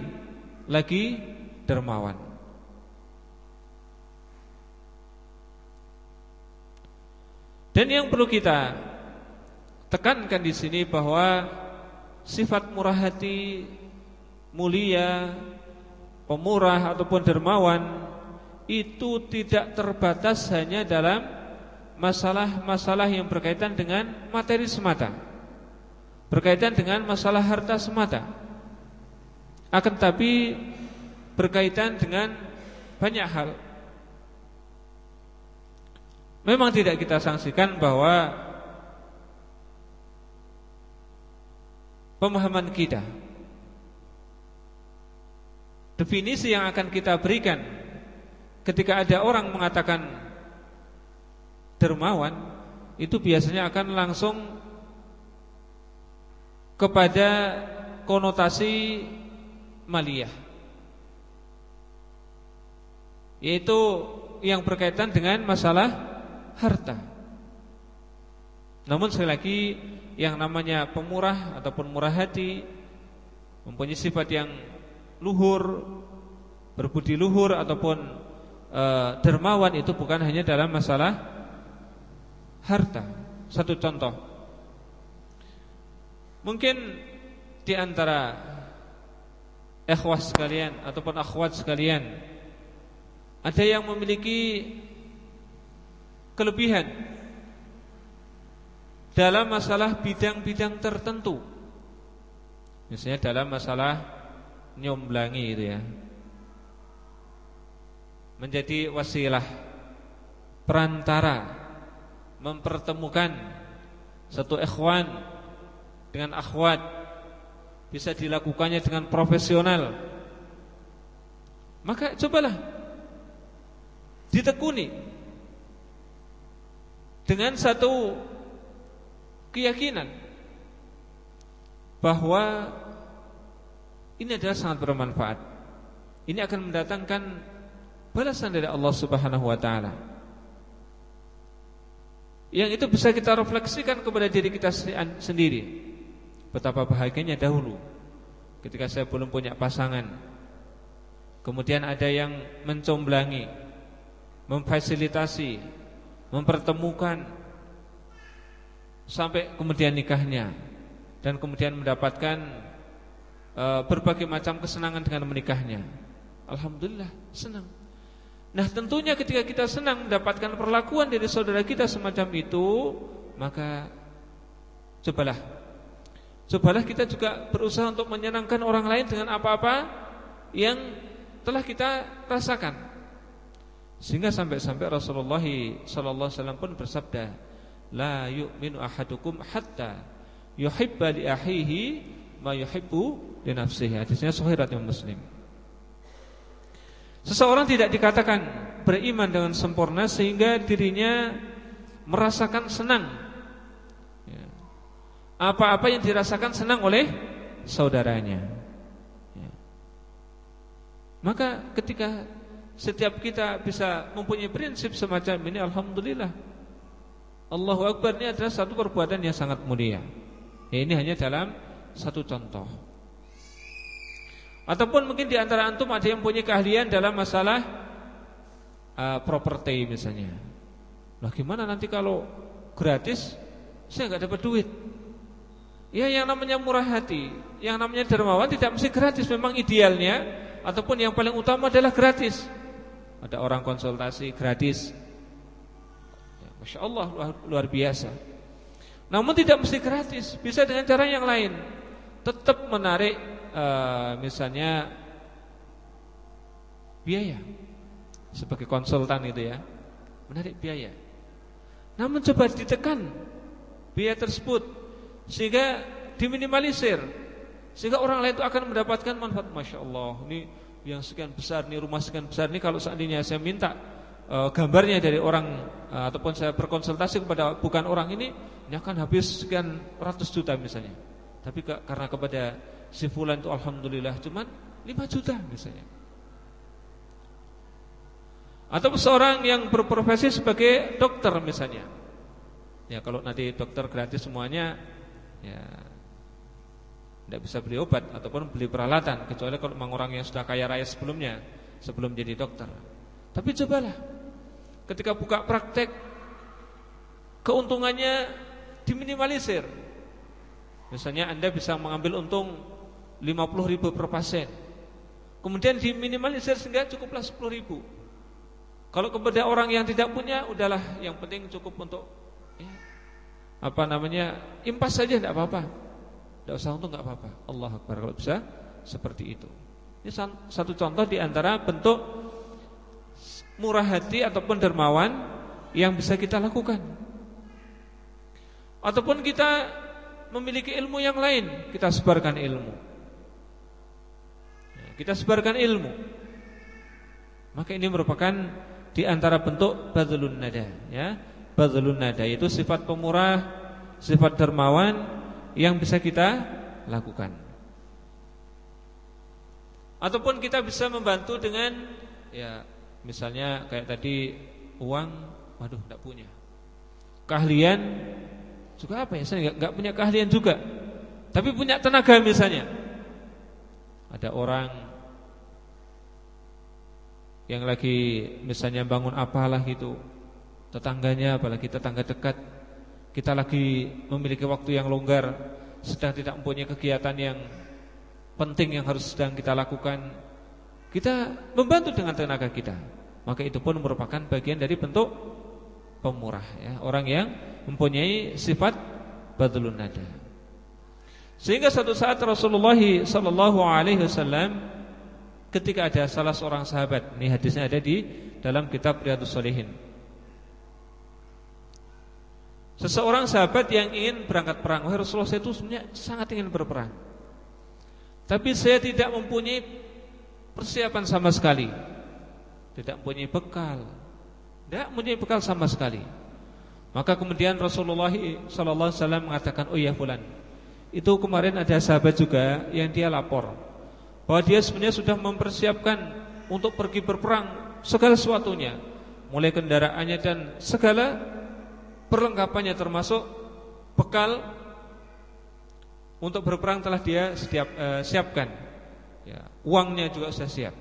lagi dermawan. Dan yang perlu kita tekankan di sini bahwa sifat murah hati, mulia, pemurah ataupun dermawan itu tidak terbatas hanya dalam masalah-masalah yang berkaitan dengan materi semata. Berkaitan dengan masalah harta semata. Akan tapi berkaitan dengan banyak hal Memang tidak kita sanksikan bahwa pemahaman kita definisi yang akan kita berikan ketika ada orang mengatakan dermawan itu biasanya akan langsung kepada konotasi maliyah. Yaitu yang berkaitan dengan masalah harta. Namun sekali lagi yang namanya pemurah ataupun murah hati mempunyai sifat yang luhur, berbudi luhur ataupun e, dermawan itu bukan hanya dalam masalah harta. Satu contoh. Mungkin di antara ikhwas sekalian ataupun akhwat sekalian ada yang memiliki kelebihan dalam masalah bidang-bidang tertentu. Misalnya dalam masalah nyomblangi itu ya. Menjadi wasilah perantara mempertemukan satu ikhwan dengan akhwat bisa dilakukannya dengan profesional. Maka cobalah ditekuni dengan satu keyakinan bahwa ini adalah sangat bermanfaat. Ini akan mendatangkan balasan dari Allah Subhanahu wa taala. Yang itu bisa kita refleksikan kepada diri kita sendiri. Betapa bahagianya dahulu ketika saya belum punya pasangan. Kemudian ada yang mencomblangi, memfasilitasi mempertemukan sampai kemudian nikahnya dan kemudian mendapatkan e, berbagai macam kesenangan dengan menikahnya. Alhamdulillah senang. Nah tentunya ketika kita senang mendapatkan perlakuan dari saudara kita semacam itu Maka cobalah Cobalah kita juga berusaha untuk menyenangkan orang lain dengan apa-apa Yang telah kita rasakan sehingga sampai-sampai Rasulullah sallallahu alaihi wasallam pun bersabda, "La yu'minu ahadukum hatta yuhibba li akhihi ma yuhibbu li nafsihi." Hadisnya sahih riwayat Muslim. Seseorang tidak dikatakan beriman dengan sempurna sehingga dirinya merasakan senang. Ya. Apa-apa yang dirasakan senang oleh saudaranya. Ya. Maka ketika setiap kita bisa mempunyai prinsip semacam ini alhamdulillah. Allahu Akbar ini adalah satu perbuatan yang sangat mulia. Ini hanya dalam satu contoh. Ataupun mungkin di antara antum ada yang punya keahlian dalam masalah uh, properti misalnya. Lah gimana nanti kalau gratis saya nggak dapat duit? Ya yang namanya murah hati, yang namanya dermawan tidak mesti gratis. Memang idealnya ataupun yang paling utama adalah gratis. Ada orang konsultasi gratis. Ya, Masya Allah luar, luar biasa. Namun tidak mesti gratis, bisa dengan cara yang lain. Tetap menarik uh, misalnya biaya sebagai konsultan itu ya, menarik biaya. Namun coba ditekan biaya tersebut sehingga diminimalisir sehingga orang lain itu akan mendapatkan manfaat masya Allah ini yang sekian besar nih rumah sekian besar ini kalau seandainya saya minta uh, gambarnya dari orang uh, ataupun saya berkonsultasi kepada bukan orang ini ini akan habis sekian ratus juta misalnya. Tapi ke, karena kepada si fulan itu alhamdulillah cuman 5 juta misalnya. Atau seorang yang berprofesi sebagai dokter misalnya. Ya kalau nanti dokter gratis semuanya ya tidak bisa beli obat ataupun beli peralatan kecuali kalau memang orang yang sudah kaya raya sebelumnya sebelum jadi dokter. Tapi cobalah ketika buka praktek keuntungannya diminimalisir. Misalnya Anda bisa mengambil untung 50 ribu per pasien. Kemudian diminimalisir sehingga cukuplah 10 ribu. Kalau kepada orang yang tidak punya, udahlah yang penting cukup untuk ya, apa namanya impas saja tidak apa-apa. Tidak usah untuk nggak apa-apa. Allah Akbar kalau bisa seperti itu. Ini satu contoh di antara bentuk murah hati ataupun dermawan yang bisa kita lakukan. Ataupun kita memiliki ilmu yang lain, kita sebarkan ilmu. Ya, kita sebarkan ilmu. Maka ini merupakan di antara bentuk badlun nada, ya. Badlun nada itu sifat pemurah, sifat dermawan yang bisa kita lakukan. Ataupun kita bisa membantu dengan ya misalnya kayak tadi uang, waduh tidak punya. Keahlian juga apa ya? Saya nggak punya keahlian juga. Tapi punya tenaga misalnya. Ada orang yang lagi misalnya bangun apalah gitu. Tetangganya apalagi tetangga dekat kita lagi memiliki waktu yang longgar, sedang tidak mempunyai kegiatan yang penting yang harus sedang kita lakukan, kita membantu dengan tenaga kita. Maka itu pun merupakan bagian dari bentuk pemurah ya, orang yang mempunyai sifat badlun nada. Sehingga satu saat Rasulullah sallallahu alaihi wasallam ketika ada salah seorang sahabat, ini hadisnya ada di dalam kitab Riyadhus Shalihin. Seseorang sahabat yang ingin berangkat perang. Wahai Rasulullah saya itu sebenarnya sangat ingin berperang. Tapi saya tidak mempunyai persiapan sama sekali. Tidak mempunyai bekal. Tidak mempunyai bekal sama sekali. Maka kemudian Rasulullah SAW mengatakan Oh ya fulan Itu kemarin ada sahabat juga yang dia lapor Bahwa dia sebenarnya sudah mempersiapkan Untuk pergi berperang Segala sesuatunya. Mulai kendaraannya dan segala perlengkapannya termasuk bekal untuk berperang telah dia setiap uh, siapkan. Ya, uangnya juga sudah siap.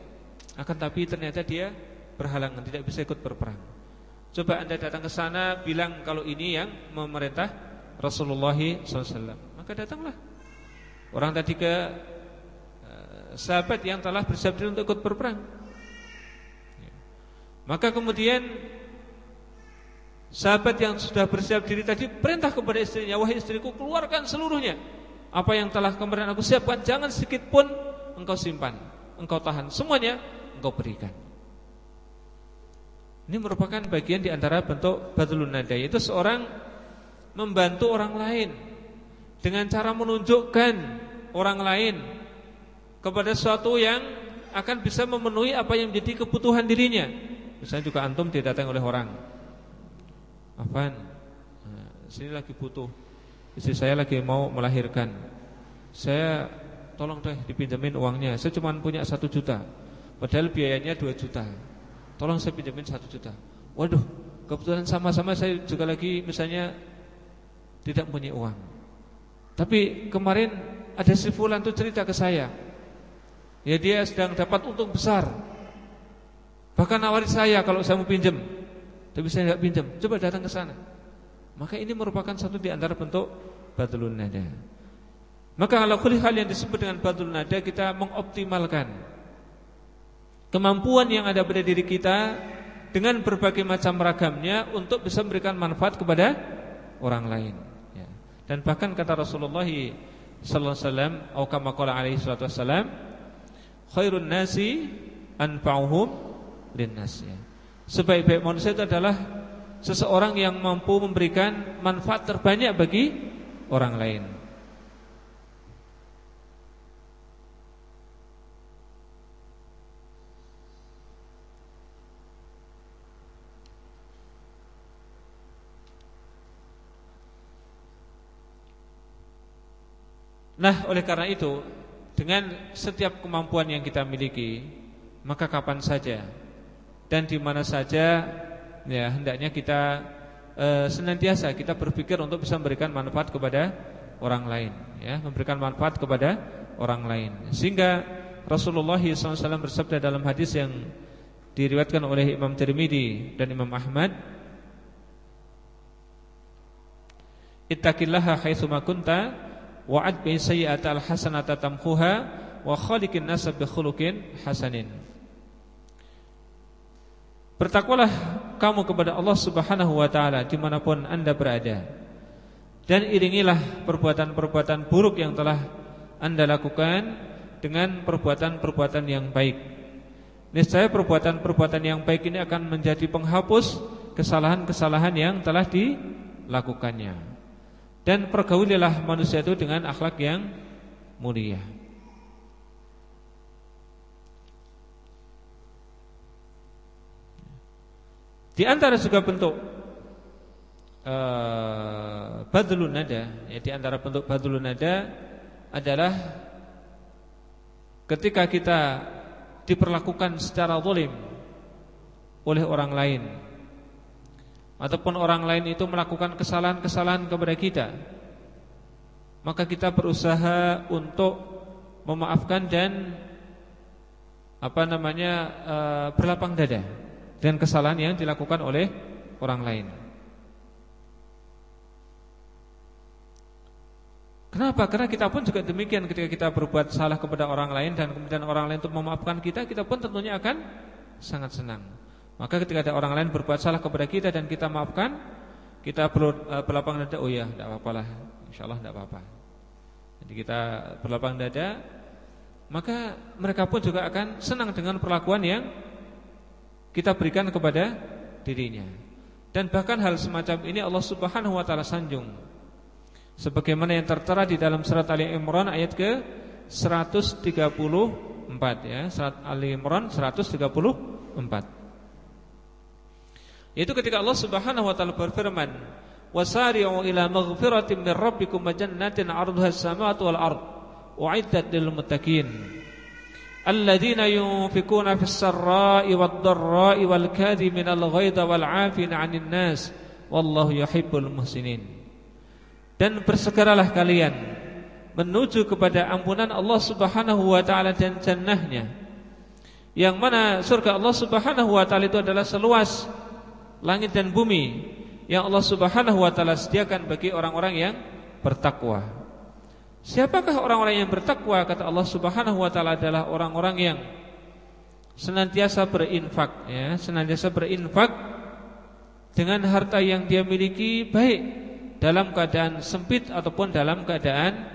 Akan tapi ternyata dia berhalangan tidak bisa ikut berperang. Coba anda datang ke sana bilang kalau ini yang memerintah Rasulullah SAW. Maka datanglah orang tadi ke uh, sahabat yang telah bersiap diri untuk ikut berperang. Ya. Maka kemudian Sahabat yang sudah bersiap diri tadi perintah kepada istrinya, wahai istriku keluarkan seluruhnya. Apa yang telah kemarin aku siapkan jangan sedikit pun engkau simpan, engkau tahan, semuanya engkau berikan. Ini merupakan bagian di antara bentuk badlun nada yaitu seorang membantu orang lain dengan cara menunjukkan orang lain kepada sesuatu yang akan bisa memenuhi apa yang menjadi kebutuhan dirinya. Misalnya juga antum didatangi oleh orang Afan nah, Sini lagi butuh Istri saya lagi mau melahirkan Saya tolong deh dipinjemin uangnya Saya cuma punya satu juta Padahal biayanya 2 juta. Tolong saya pinjamin 1 juta. Waduh, kebetulan sama-sama saya juga lagi misalnya tidak punya uang. Tapi kemarin ada si fulan tuh cerita ke saya. Ya dia sedang dapat untung besar. Bahkan nawarin saya kalau saya mau pinjam. Tapi saya nggak pinjam. Coba datang ke sana. Maka ini merupakan satu di antara bentuk badlun nada. Maka kalau hal yang disebut dengan badlun nada kita mengoptimalkan kemampuan yang ada pada diri kita dengan berbagai macam ragamnya untuk bisa memberikan manfaat kepada orang lain. Ya. Dan bahkan kata Rasulullah Sallallahu Alaihi Wasallam, alaihi khairun nasi anfa'uhum linnas. Ya. Sebaik-baik manusia itu adalah seseorang yang mampu memberikan manfaat terbanyak bagi orang lain. Nah, oleh karena itu, dengan setiap kemampuan yang kita miliki, maka kapan saja dan di mana saja ya hendaknya kita e, senantiasa kita berpikir untuk bisa memberikan manfaat kepada orang lain ya. Memberikan manfaat kepada orang lain. Sehingga Rasulullah SAW bersabda dalam hadis yang diriwayatkan oleh Imam Tirmidzi dan Imam Ahmad Ittaqillaha haitsu ma kunta wa'ad bi sayyi'ati al-hasanata tamhuha wa khaliqin nas bi khuluqin hasanin Bertakwalah kamu kepada Allah Subhanahu wa taala di mana pun Anda berada. Dan iringilah perbuatan-perbuatan buruk yang telah Anda lakukan dengan perbuatan-perbuatan yang baik. Niscaya perbuatan-perbuatan yang baik ini akan menjadi penghapus kesalahan-kesalahan yang telah dilakukannya. Dan pergaulilah manusia itu dengan akhlak yang mulia. Di antara juga bentuk uh, badlun nada, ya, di antara bentuk badlun nada adalah ketika kita diperlakukan secara zalim oleh orang lain. Ataupun orang lain itu melakukan kesalahan-kesalahan kepada kita. Maka kita berusaha untuk memaafkan dan apa namanya uh, berlapang dada dengan kesalahan yang dilakukan oleh orang lain. Kenapa? Karena kita pun juga demikian ketika kita berbuat salah kepada orang lain dan kemudian orang lain untuk memaafkan kita, kita pun tentunya akan sangat senang. Maka ketika ada orang lain berbuat salah kepada kita dan kita maafkan, kita eh, berlapang dada, oh ya, tidak apa-apa lah, insya Allah tidak apa-apa. Jadi kita berlapang dada, maka mereka pun juga akan senang dengan perlakuan yang kita berikan kepada dirinya. Dan bahkan hal semacam ini Allah Subhanahu wa taala sanjung. Sebagaimana yang tertera di dalam surat Ali Imran ayat ke 134 ya, surat Ali Imran 134. Yaitu ketika Allah Subhanahu wa taala berfirman, "Wasari'u ila maghfiratin min rabbikum wa jannatin 'arduha as-samawati wal ard, u'iddat lil muttaqin." Sarra'i wad dharra'i wal kadhiminal ghaidha wal 'afina 'anil nas wallahu yuhibbul muhsinin. Dan bersegeralah kalian menuju kepada ampunan Allah Subhanahu wa taala dan jannahnya. Yang mana surga Allah Subhanahu wa taala itu adalah seluas langit dan bumi yang Allah Subhanahu wa taala sediakan bagi orang-orang yang bertakwa. Siapakah orang-orang yang bertakwa kata Allah Subhanahu wa taala adalah orang-orang yang senantiasa berinfak ya, senantiasa berinfak dengan harta yang dia miliki baik dalam keadaan sempit ataupun dalam keadaan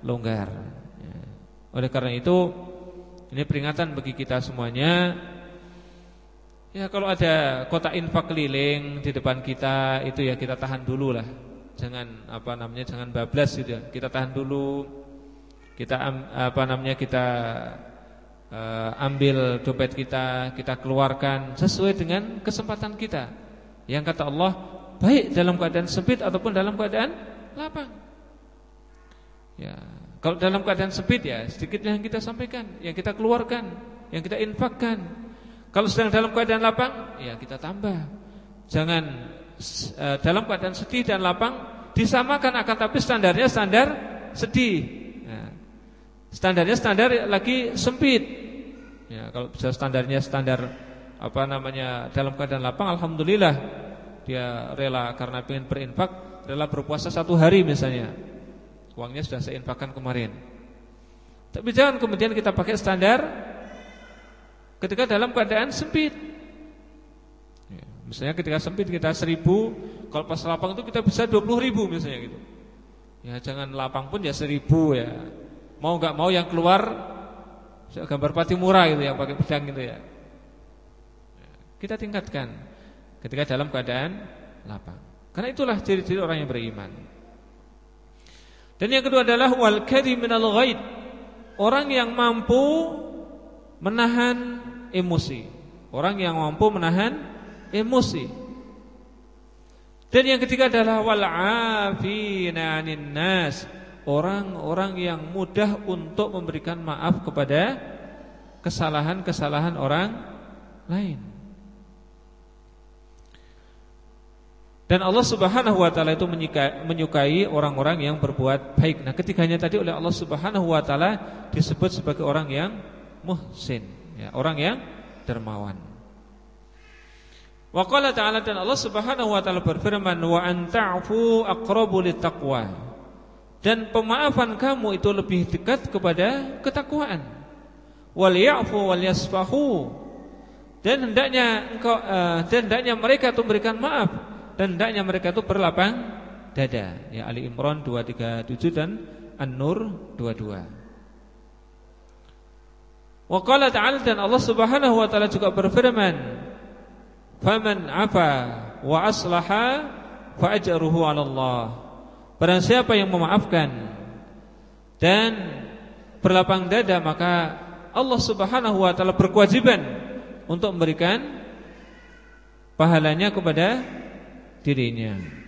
longgar. Ya. Oleh karena itu ini peringatan bagi kita semuanya. Ya kalau ada kotak infak keliling di depan kita itu ya kita tahan dulu lah jangan apa namanya jangan bablas gitu ya. Kita tahan dulu. Kita apa namanya kita uh, ambil dompet kita, kita keluarkan sesuai dengan kesempatan kita. Yang kata Allah, baik dalam keadaan sempit ataupun dalam keadaan lapang. Ya, kalau dalam keadaan sempit ya sedikit yang kita sampaikan, yang kita keluarkan. yang kita infakkan. Kalau sedang dalam keadaan lapang, ya kita tambah. Jangan uh, dalam keadaan sedih dan lapang disamakan akan tapi standarnya standar sedih. Ya. Standarnya standar lagi sempit. Ya, kalau bisa standarnya standar apa namanya dalam keadaan lapang, alhamdulillah dia rela karena ingin berinfak, rela berpuasa satu hari misalnya. Uangnya sudah saya infakkan kemarin. Tapi jangan kemudian kita pakai standar ketika dalam keadaan sempit. Ya, misalnya ketika sempit kita seribu, kalau pas lapang itu kita bisa dua puluh ribu misalnya gitu. Ya jangan lapang pun ya seribu ya. Mau nggak mau yang keluar gambar pati murah gitu yang pakai pedang gitu ya. Kita tingkatkan ketika dalam keadaan lapang. Karena itulah ciri-ciri orang yang beriman. Dan yang kedua adalah wal kadhi minal ghaid. Orang yang mampu menahan emosi. Orang yang mampu menahan emosi. Dan yang ketiga adalah wal afina 'anil nas. Orang-orang yang mudah untuk memberikan maaf kepada kesalahan-kesalahan orang lain. Dan Allah Subhanahu wa taala itu menyukai orang-orang yang berbuat baik. Nah, ketiganya tadi oleh Allah Subhanahu wa taala disebut sebagai orang yang muhsin, ya, orang yang dermawan. Wa qala ta'ala dan Allah Subhanahu wa taala berfirman wa anta'fu aqrabu littaqwa. Dan pemaafan kamu itu lebih dekat kepada ketakwaan. Wal ya'fu wal yasfahu. Dan hendaknya engkau uh, dan hendaknya mereka itu memberikan maaf dan hendaknya mereka itu berlapang dada. Ya Ali Imran 237 dan An-Nur 22. Wa qala ta'ala dan Allah Subhanahu wa taala juga berfirman, "Faman 'afa wa aslaha fa ajruhu 'ala Allah." Barang siapa yang memaafkan dan berlapang dada maka Allah Subhanahu wa taala berkewajiban untuk memberikan pahalanya kepada dirinya.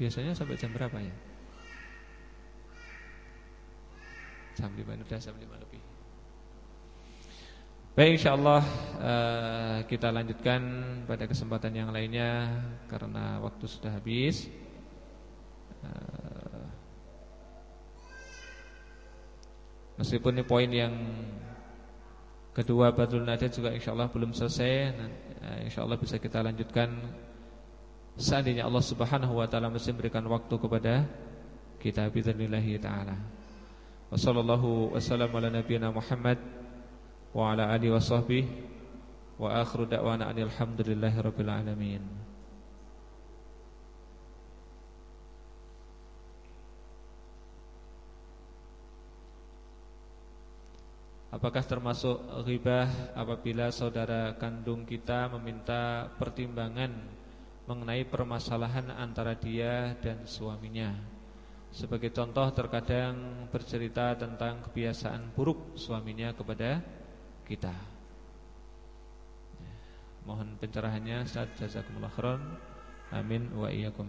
Biasanya sampai jam berapa ya? Jam 5 sudah jam 5 lebih. Baik insyaallah uh, kita lanjutkan pada kesempatan yang lainnya karena waktu sudah habis. Uh, meskipun ini poin yang Kedua Badrul Nada juga insya Allah belum selesai. Eh, Insya Allah bisa kita lanjutkan. Seandainya Allah subhanahu wa ta'ala Mesti memberikan waktu kepada Kita bidhanillahi ta'ala. Wa sallallahu wasallam ala Wa ala alihi wa Wa akhiru da'wana anilhamdulillahi rabbil alamin Apakah termasuk ghibah apabila saudara kandung kita meminta pertimbangan mengenai permasalahan antara dia dan suaminya? Sebagai contoh terkadang bercerita tentang kebiasaan buruk suaminya kepada kita. Mohon pencerahannya Ustaz jazakumullah khairan. Amin wa iyyakum.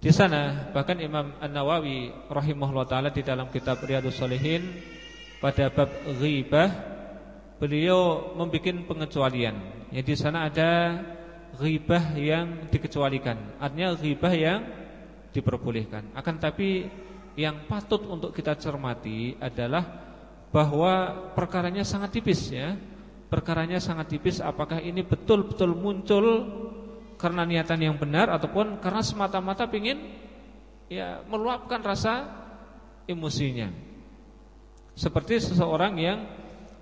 Di sana bahkan Imam An-Nawawi rahimahullah taala di dalam kitab Riyadhus Shalihin pada bab ghibah beliau membuat pengecualian. Ya di sana ada ghibah yang dikecualikan, artinya ghibah yang diperbolehkan. Akan tapi yang patut untuk kita cermati adalah bahwa perkaranya sangat tipis ya. Perkaranya sangat tipis apakah ini betul-betul muncul karena niatan yang benar ataupun karena semata-mata ingin ya meluapkan rasa emosinya. Seperti seseorang yang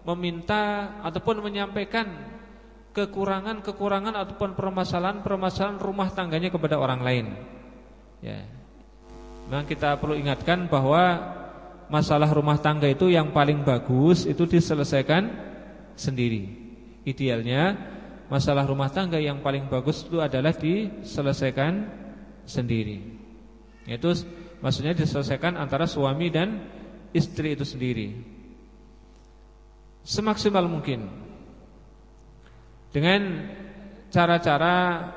meminta ataupun menyampaikan kekurangan-kekurangan ataupun permasalahan-permasalahan rumah tangganya kepada orang lain. Ya. Memang kita perlu ingatkan bahwa masalah rumah tangga itu yang paling bagus itu diselesaikan sendiri. Idealnya masalah rumah tangga yang paling bagus itu adalah diselesaikan sendiri. Itu maksudnya diselesaikan antara suami dan istri itu sendiri. Semaksimal mungkin. Dengan cara-cara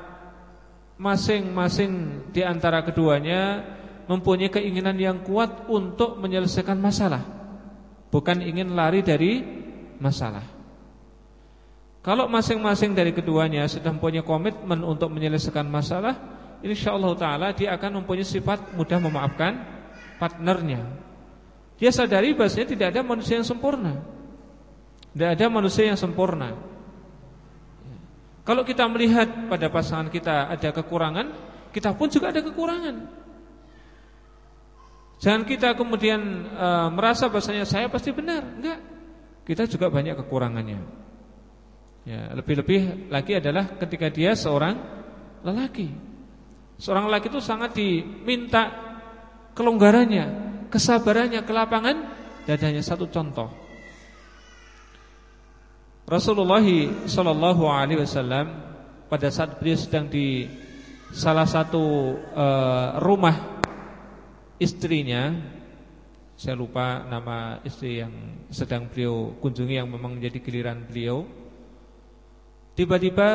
masing-masing di antara keduanya mempunyai keinginan yang kuat untuk menyelesaikan masalah, bukan ingin lari dari masalah. Kalau masing-masing dari keduanya sudah mempunyai komitmen untuk menyelesaikan masalah, insyaallah taala dia akan mempunyai sifat mudah memaafkan partnernya. Dia sadari bahasanya tidak ada manusia yang sempurna. Tidak ada manusia yang sempurna. Kalau kita melihat pada pasangan kita ada kekurangan, kita pun juga ada kekurangan. Jangan kita kemudian e, merasa bahasanya saya pasti benar, enggak. Kita juga banyak kekurangannya. Ya, lebih-lebih lagi adalah ketika dia seorang lelaki. Seorang lelaki itu sangat diminta kelonggarannya, kesabarannya, kelapangan dadanya satu contoh. Rasulullah Shallallahu alaihi wasallam pada saat beliau sedang di salah satu uh, rumah istrinya saya lupa nama istri yang sedang beliau kunjungi yang memang menjadi giliran beliau. Tiba-tiba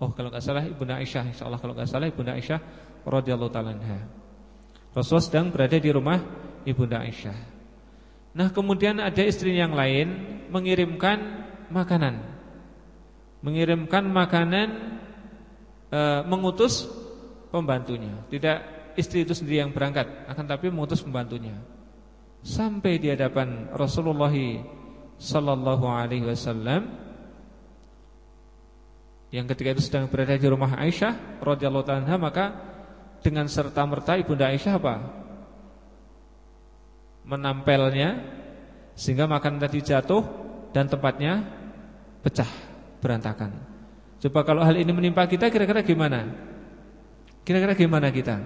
oh kalau nggak salah ibunda Aisyah insyaallah kalau nggak salah ibunda Aisyah radhiyallahu taala Rasulullah sedang berada di rumah ibunda Aisyah. Nah kemudian ada istri yang lain mengirimkan makanan. Mengirimkan makanan e, mengutus pembantunya. Tidak istri itu sendiri yang berangkat, akan tapi mengutus pembantunya. Sampai di hadapan Rasulullah sallallahu alaihi wasallam yang ketika itu sedang berada di rumah Aisyah radhiyallahu anha maka dengan serta merta ibunda Aisyah apa? menampelnya sehingga makan tadi jatuh dan tempatnya pecah berantakan. Coba kalau hal ini menimpa kita kira-kira gimana? Kira-kira gimana kita?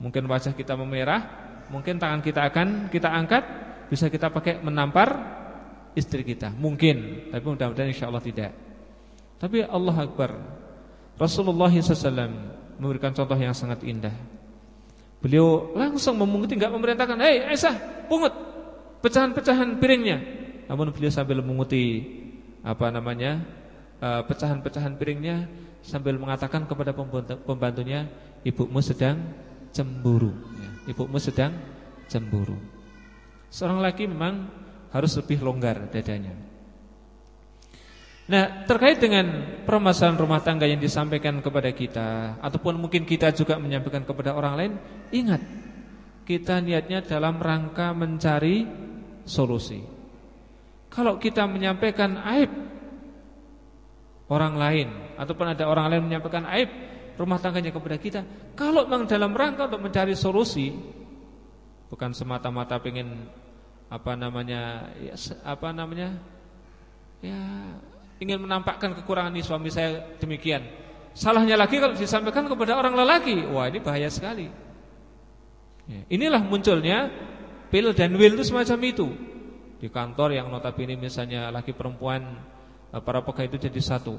Mungkin wajah kita memerah, mungkin tangan kita akan kita angkat, bisa kita pakai menampar istri kita. Mungkin, tapi mudah-mudahan insya Allah tidak. Tapi Allah Akbar. Rasulullah SAW memberikan contoh yang sangat indah. Beliau langsung memunguti, enggak memerintahkan, "Hei Aisyah, pungut pecahan-pecahan piringnya." Namun beliau sambil memunguti apa namanya? Eh, pecahan-pecahan piringnya sambil mengatakan kepada pembantunya, ibumu sedang cemburu. Ya, ibumu sedang cemburu. Seorang laki memang harus lebih longgar dadanya. Nah, terkait dengan permasalahan rumah tangga yang disampaikan kepada kita ataupun mungkin kita juga menyampaikan kepada orang lain, ingat kita niatnya dalam rangka mencari solusi. Kalau kita menyampaikan aib orang lain ataupun ada orang lain menyampaikan aib rumah tangganya kepada kita, kalau memang dalam rangka untuk mencari solusi bukan semata-mata pengen apa namanya ya, apa namanya ya ingin menampakkan kekurangan di suami saya demikian. Salahnya lagi kalau disampaikan kepada orang lelaki, wah ini bahaya sekali. Ya, inilah munculnya pil dan will itu semacam itu di kantor yang notabene misalnya laki perempuan para pegawai itu jadi satu.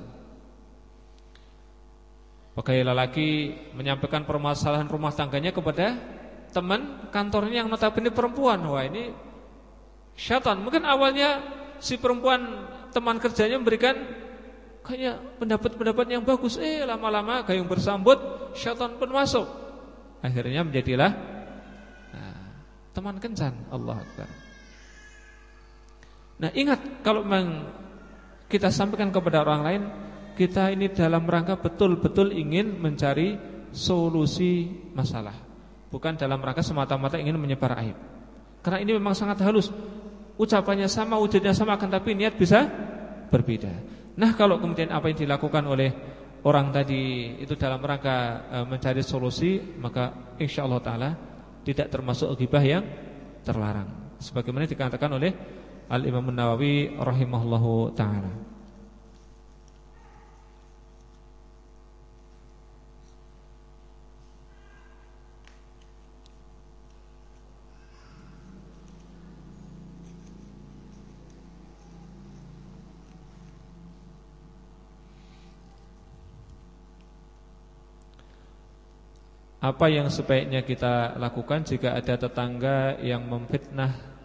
Pegawai lelaki menyampaikan permasalahan rumah tangganya kepada teman kantornya yang notabene perempuan. Wah ini syaitan. Mungkin awalnya si perempuan teman kerjanya memberikan kayaknya pendapat-pendapat yang bagus. Eh lama-lama gayung bersambut, syaitan pun masuk. Akhirnya menjadilah nah, teman kencan. Allah Akbar. Nah ingat kalau memang kita sampaikan kepada orang lain kita ini dalam rangka betul-betul ingin mencari solusi masalah. Bukan dalam rangka semata-mata ingin menyebar aib. Karena ini memang sangat halus. Ucapannya sama wujudnya sama akan tapi niat bisa berbeda. Nah kalau kemudian apa yang dilakukan oleh orang tadi itu dalam rangka e, mencari solusi maka insya Allah taala tidak termasuk ghibah yang terlarang. Sebagaimana dikatakan oleh Al-Imam Nawawi rahimahullahu taala. Apa yang sebaiknya kita lakukan jika ada tetangga yang memfitnah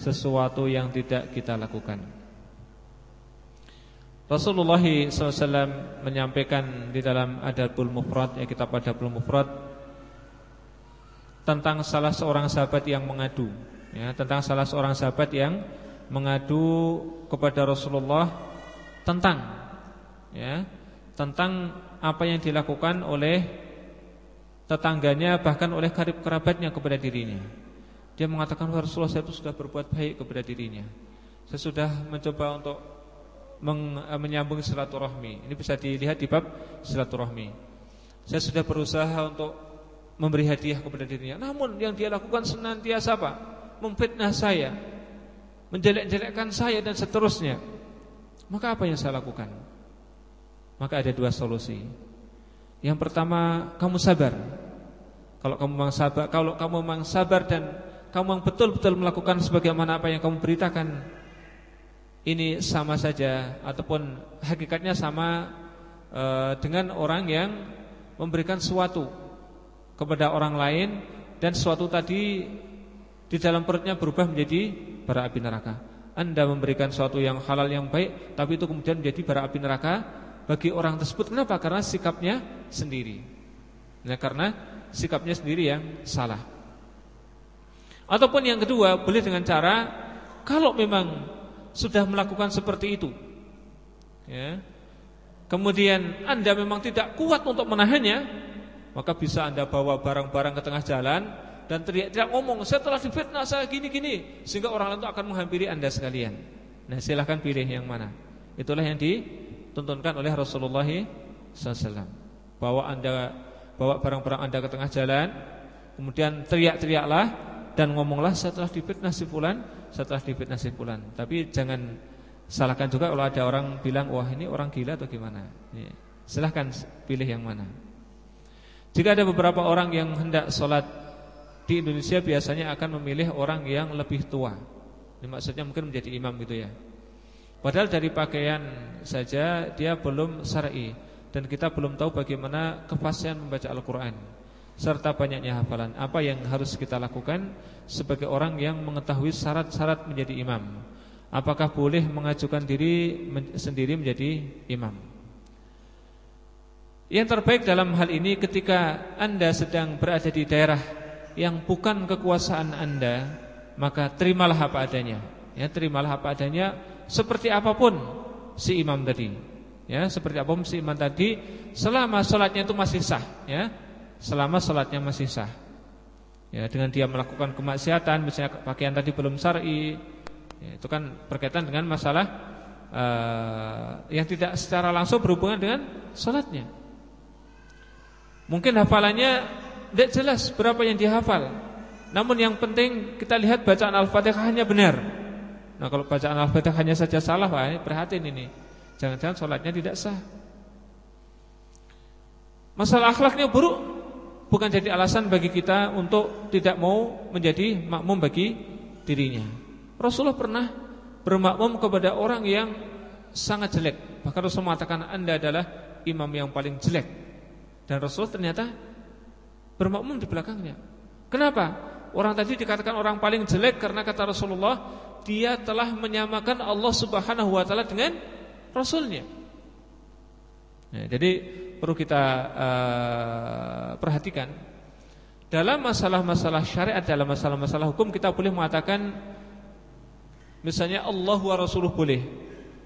sesuatu yang tidak kita lakukan. Rasulullah SAW menyampaikan di dalam Adabul Mufrad ya kitab Adabul Mufrad tentang salah seorang sahabat yang mengadu ya tentang salah seorang sahabat yang mengadu kepada Rasulullah tentang ya tentang apa yang dilakukan oleh tetangganya bahkan oleh karib kerabatnya kepada dirinya. Dia mengatakan Rasulullah saya itu sudah berbuat baik kepada dirinya. Saya sudah mencoba untuk Eh, menyambung silaturahmi. Ini bisa dilihat di bab silaturahmi. Saya sudah berusaha untuk memberi hadiah kepada dirinya. Namun yang dia lakukan senantiasa apa? Memfitnah saya, menjelek-jelekkan saya dan seterusnya. Maka apa yang saya lakukan? Maka ada dua solusi. Yang pertama, kamu sabar. Kalau kamu memang sabar, kalau kamu memang sabar dan kamu memang betul-betul melakukan sebagaimana apa yang kamu beritakan ini sama saja ataupun hakikatnya sama e, dengan orang yang memberikan sesuatu kepada orang lain dan sesuatu tadi di dalam perutnya berubah menjadi bara api neraka. Anda memberikan sesuatu yang halal yang baik tapi itu kemudian menjadi bara api neraka bagi orang tersebut. Kenapa? Karena sikapnya sendiri. Nah, karena sikapnya sendiri yang salah. Ataupun yang kedua, boleh dengan cara kalau memang sudah melakukan seperti itu ya. Kemudian Anda memang tidak kuat untuk menahannya Maka bisa Anda bawa barang-barang ke tengah jalan Dan teriak-teriak ngomong Saya telah difitnah, saya gini-gini Sehingga orang lain itu akan menghampiri Anda sekalian Nah silahkan pilih yang mana Itulah yang dituntunkan oleh Rasulullah SAW Bawa Anda bawa barang-barang Anda ke tengah jalan Kemudian teriak-teriaklah Dan ngomonglah saya telah difitnah si fulan setelah difitnah si fulan. Tapi jangan salahkan juga kalau ada orang bilang wah ini orang gila atau gimana. Ya. Silahkan pilih yang mana. Jika ada beberapa orang yang hendak sholat di Indonesia biasanya akan memilih orang yang lebih tua. Ini maksudnya mungkin menjadi imam gitu ya. Padahal dari pakaian saja dia belum syar'i dan kita belum tahu bagaimana kepastian membaca Al-Qur'an serta banyaknya hafalan. Apa yang harus kita lakukan sebagai orang yang mengetahui syarat-syarat menjadi imam? Apakah boleh mengajukan diri sendiri menjadi imam? Yang terbaik dalam hal ini ketika Anda sedang berada di daerah yang bukan kekuasaan Anda, maka terimalah apa adanya. Ya, terimalah apa adanya seperti apa pun si imam tadi. Ya, seperti apa pun si imam tadi selama sholatnya itu masih sah, ya selama sholatnya masih sah. Ya, dengan dia melakukan kemaksiatan, misalnya pakaian tadi belum syar'i, ya, itu kan berkaitan dengan masalah uh, yang tidak secara langsung berhubungan dengan sholatnya. Mungkin hafalannya tidak jelas berapa yang dihafal. Namun yang penting kita lihat bacaan Al-Fatihahnya benar. Nah kalau bacaan Al-Fatihahnya saja salah, wah, perhatiin ini. Jangan-jangan sholatnya tidak sah. Masalah akhlaknya buruk bukan jadi alasan bagi kita untuk tidak mau menjadi makmum bagi dirinya. Rasulullah pernah bermakmum kepada orang yang sangat jelek. Bahkan Rasul mengatakan Anda adalah imam yang paling jelek. Dan Rasul ternyata bermakmum di belakangnya. Kenapa? Orang tadi dikatakan orang paling jelek karena kata Rasulullah dia telah menyamakan Allah Subhanahu wa taala dengan rasulnya. Ya, jadi perlu kita uh, perhatikan. Dalam masalah-masalah syariat dalam masalah-masalah hukum kita boleh mengatakan misalnya Allah wa Rasuluh boleh.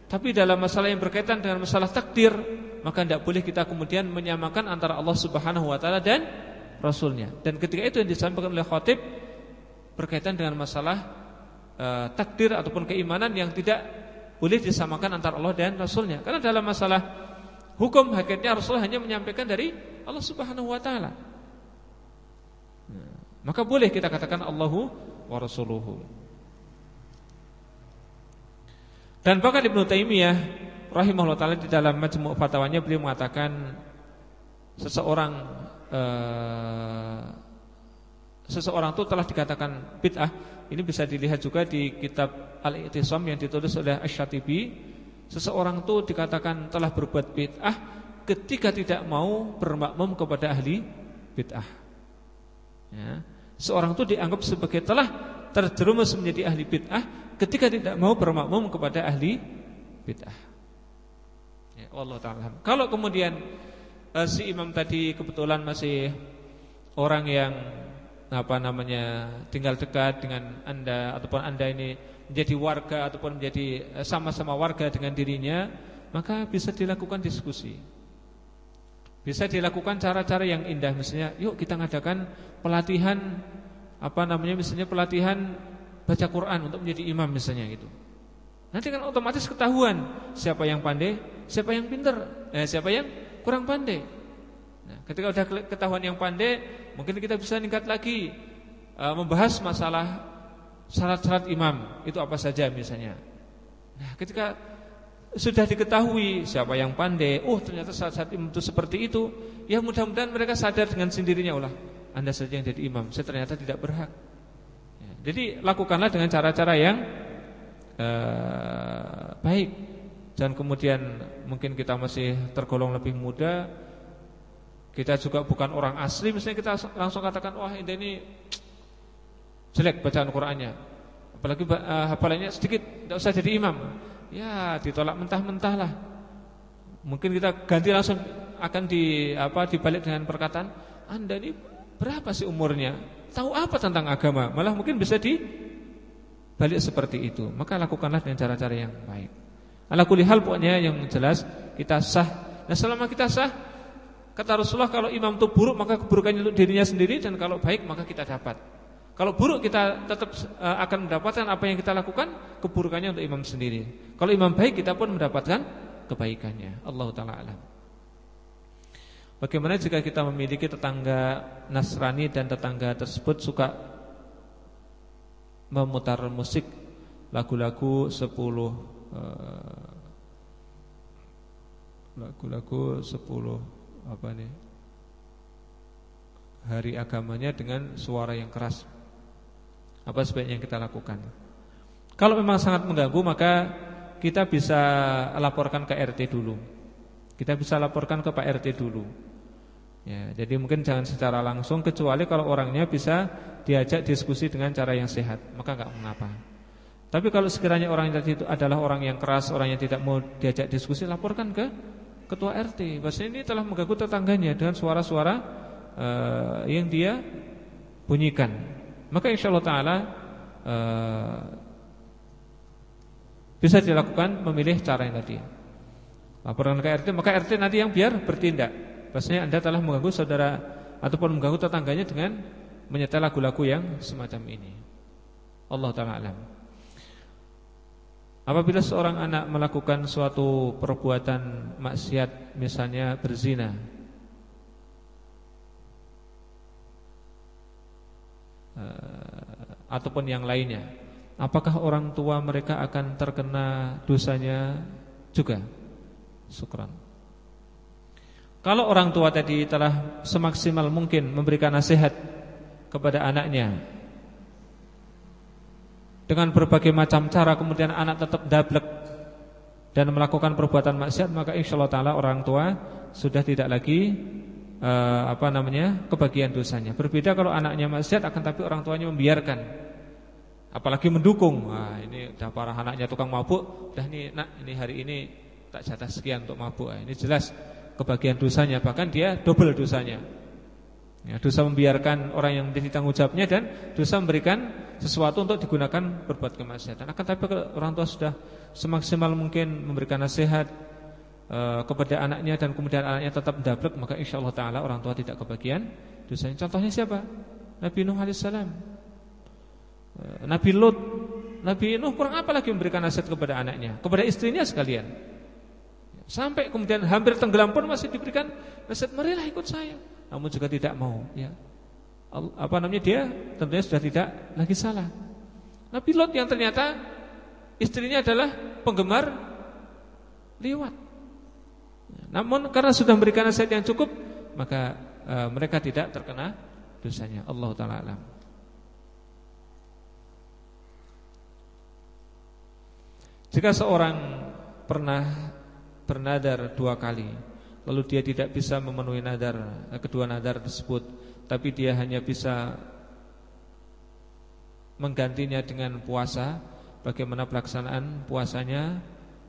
Tapi dalam masalah yang berkaitan dengan masalah takdir maka tidak boleh kita kemudian menyamakan antara Allah Subhanahu wa taala dan rasulnya. Dan ketika itu yang disampaikan oleh khatib berkaitan dengan masalah uh, takdir ataupun keimanan yang tidak boleh disamakan antara Allah dan rasulnya. Karena dalam masalah Hukum hakikatnya Rasulullah hanya menyampaikan dari Allah Subhanahu wa taala. Nah, maka boleh kita katakan Allahu wa rasuluhu. Dan bahkan Ibnu Taimiyah rahimahullah taala di dalam majmu' fatwanya beliau mengatakan seseorang uh, seseorang itu telah dikatakan bid'ah. Ini bisa dilihat juga di kitab Al-I'tisam yang ditulis oleh Asy-Syatibi Seseorang itu dikatakan telah berbuat bid'ah ketika tidak mau bermakmum kepada ahli bid'ah. Ya. Seorang itu dianggap sebagai telah terjerumus menjadi ahli bid'ah ketika tidak mau bermakmum kepada ahli bid'ah. Ya, Allah taala. Kalau kemudian uh, si imam tadi kebetulan masih orang yang apa namanya tinggal dekat dengan Anda ataupun Anda ini menjadi warga ataupun menjadi eh, sama-sama warga dengan dirinya, maka bisa dilakukan diskusi. Bisa dilakukan cara-cara yang indah misalnya, yuk kita ngadakan pelatihan apa namanya misalnya pelatihan baca Quran untuk menjadi imam misalnya gitu. Nanti kan otomatis ketahuan siapa yang pandai, siapa yang pintar, eh, siapa yang kurang pandai. Nah, ketika sudah ketahuan yang pandai, mungkin kita bisa meningkat lagi uh, membahas masalah syarat-syarat imam itu apa saja misalnya. Nah, ketika sudah diketahui siapa yang pandai, oh ternyata syarat-syarat imam itu seperti itu, ya mudah-mudahan mereka sadar dengan sendirinya, ulah Anda saja yang jadi imam, saya ternyata tidak berhak. Ya, jadi lakukanlah dengan cara-cara yang uh, baik. Dan kemudian mungkin kita masih tergolong lebih muda kita juga bukan orang asli Misalnya kita langsung katakan Wah ini jelek bacaan Qur'annya. Apalagi uh, hafalannya sedikit Tidak usah jadi imam. Ya ditolak mentah-mentah lah Mungkin kita ganti langsung Akan di apa dibalik dengan perkataan Anda ini berapa sih umurnya? Tahu apa tentang agama? Malah mungkin bisa di balik seperti itu. Maka lakukanlah dengan cara-cara yang baik. Ala hal pokoknya yang jelas Kita sah. Nah selama kita sah Kata Rasulullah kalau imam itu buruk maka keburukannya untuk dirinya sendiri dan kalau baik maka kita dapat. Kalau buruk kita tetap uh, akan mendapatkan apa yang kita lakukan, keburukannya untuk imam sendiri. Kalau imam baik kita pun mendapatkan kebaikannya. Allah taala alam. Bagaimana jika kita memiliki tetangga Nasrani dan tetangga tersebut suka memutar musik lagu-lagu 10 uh, lagu-lagu 10 apa nih hari agamanya dengan suara yang keras. Apa sebaiknya kita lakukan? Kalau memang sangat mengganggu maka kita bisa laporkan ke RT dulu. Kita bisa laporkan ke Pak RT dulu. Ya, jadi mungkin jangan secara langsung kecuali kalau orangnya bisa diajak diskusi dengan cara yang sehat, maka nggak mengapa. Tapi kalau sekiranya orang tadi itu adalah orang yang keras, orang yang tidak mau diajak diskusi, laporkan ke ketua RT bahasa ini telah mengganggu tetangganya dengan suara-suara uh, yang dia bunyikan. Maka insya Allah Taala uh, bisa dilakukan memilih cara yang tadi. Laporan ke RT, maka RT nanti yang biar bertindak. Bahasanya anda telah mengganggu saudara ataupun mengganggu tetangganya dengan menyetel lagu-lagu yang semacam ini. Allah Taala alam. Apabila seorang anak melakukan suatu perbuatan maksiat misalnya berzina ataupun yang lainnya, apakah orang tua mereka akan terkena dosanya juga? Syukran. Kalau orang tua tadi telah semaksimal mungkin memberikan nasihat kepada anaknya dengan berbagai macam cara kemudian anak tetap dablek dan melakukan perbuatan maksiat maka insyaallah taala orang tua sudah tidak lagi uh, apa namanya kebagian dosanya. Berbeda kalau anaknya maksiat akan tapi orang tuanya membiarkan. Apalagi mendukung. Wah, ini udah parah anaknya tukang mabuk, udah nih nak ini hari ini tak jatah sekian untuk mabuk. Nah, ini jelas kebagian dosanya bahkan dia double dosanya. Ya, dosa membiarkan orang yang menjadi tanggung jawabnya dan dosa memberikan sesuatu untuk digunakan berbuat kemaksiatan. Akan tapi kalau orang tua sudah semaksimal mungkin memberikan nasihat uh, kepada anaknya dan kemudian anaknya tetap mendablek, maka insya Allah taala orang tua tidak kebagian dosanya. Contohnya siapa? Nabi Nuh alaihissalam. Uh, Nabi Lut, Nabi Nuh kurang apa lagi memberikan nasihat kepada anaknya, kepada istrinya sekalian. Sampai kemudian hampir tenggelam pun masih diberikan nasihat, marilah ikut saya. Namun juga tidak mau, ya apa namanya dia tentunya sudah tidak lagi salah. Nabi Lot yang ternyata istrinya adalah penggemar liwat. Namun karena sudah memberikan nasihat yang cukup, maka e, mereka tidak terkena dosanya. Allah taala alam. Jika seorang pernah bernadar dua kali, lalu dia tidak bisa memenuhi nadar kedua nadar tersebut, tapi dia hanya bisa menggantinya dengan puasa, bagaimana pelaksanaan puasanya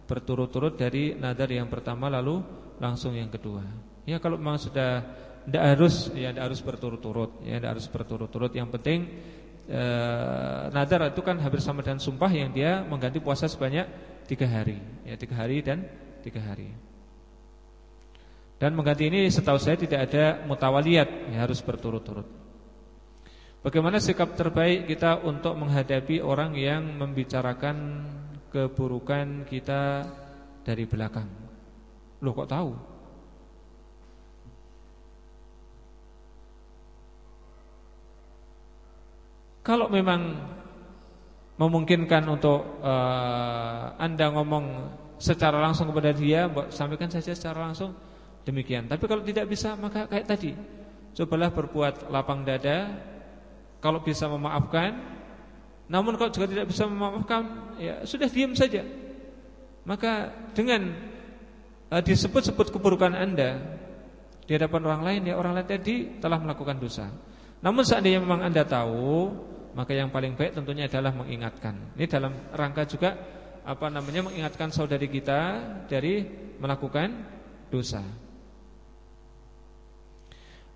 berturut-turut dari nadar yang pertama lalu langsung yang kedua. Ya kalau memang sudah tidak harus ya tidak harus berturut-turut, ya tidak harus berturut-turut. Yang penting eh, nadar itu kan hampir sama dengan sumpah yang dia mengganti puasa sebanyak tiga hari, ya tiga hari dan tiga hari. Dan mengganti ini setahu saya tidak ada mutawaliyat, ya harus berturut-turut. Bagaimana sikap terbaik kita untuk menghadapi orang yang membicarakan keburukan kita dari belakang? Loh kok tahu? Kalau memang memungkinkan untuk uh, Anda ngomong secara langsung kepada dia, sampaikan saja secara langsung demikian. Tapi kalau tidak bisa, maka kayak tadi, cobalah berbuat lapang dada. Kalau bisa memaafkan, namun kalau juga tidak bisa memaafkan, ya sudah diam saja. Maka dengan disebut-sebut keburukan Anda di hadapan orang lain, ya orang lain tadi telah melakukan dosa. Namun seandainya memang Anda tahu maka yang paling baik tentunya adalah mengingatkan. Ini dalam rangka juga apa namanya mengingatkan saudari kita dari melakukan dosa.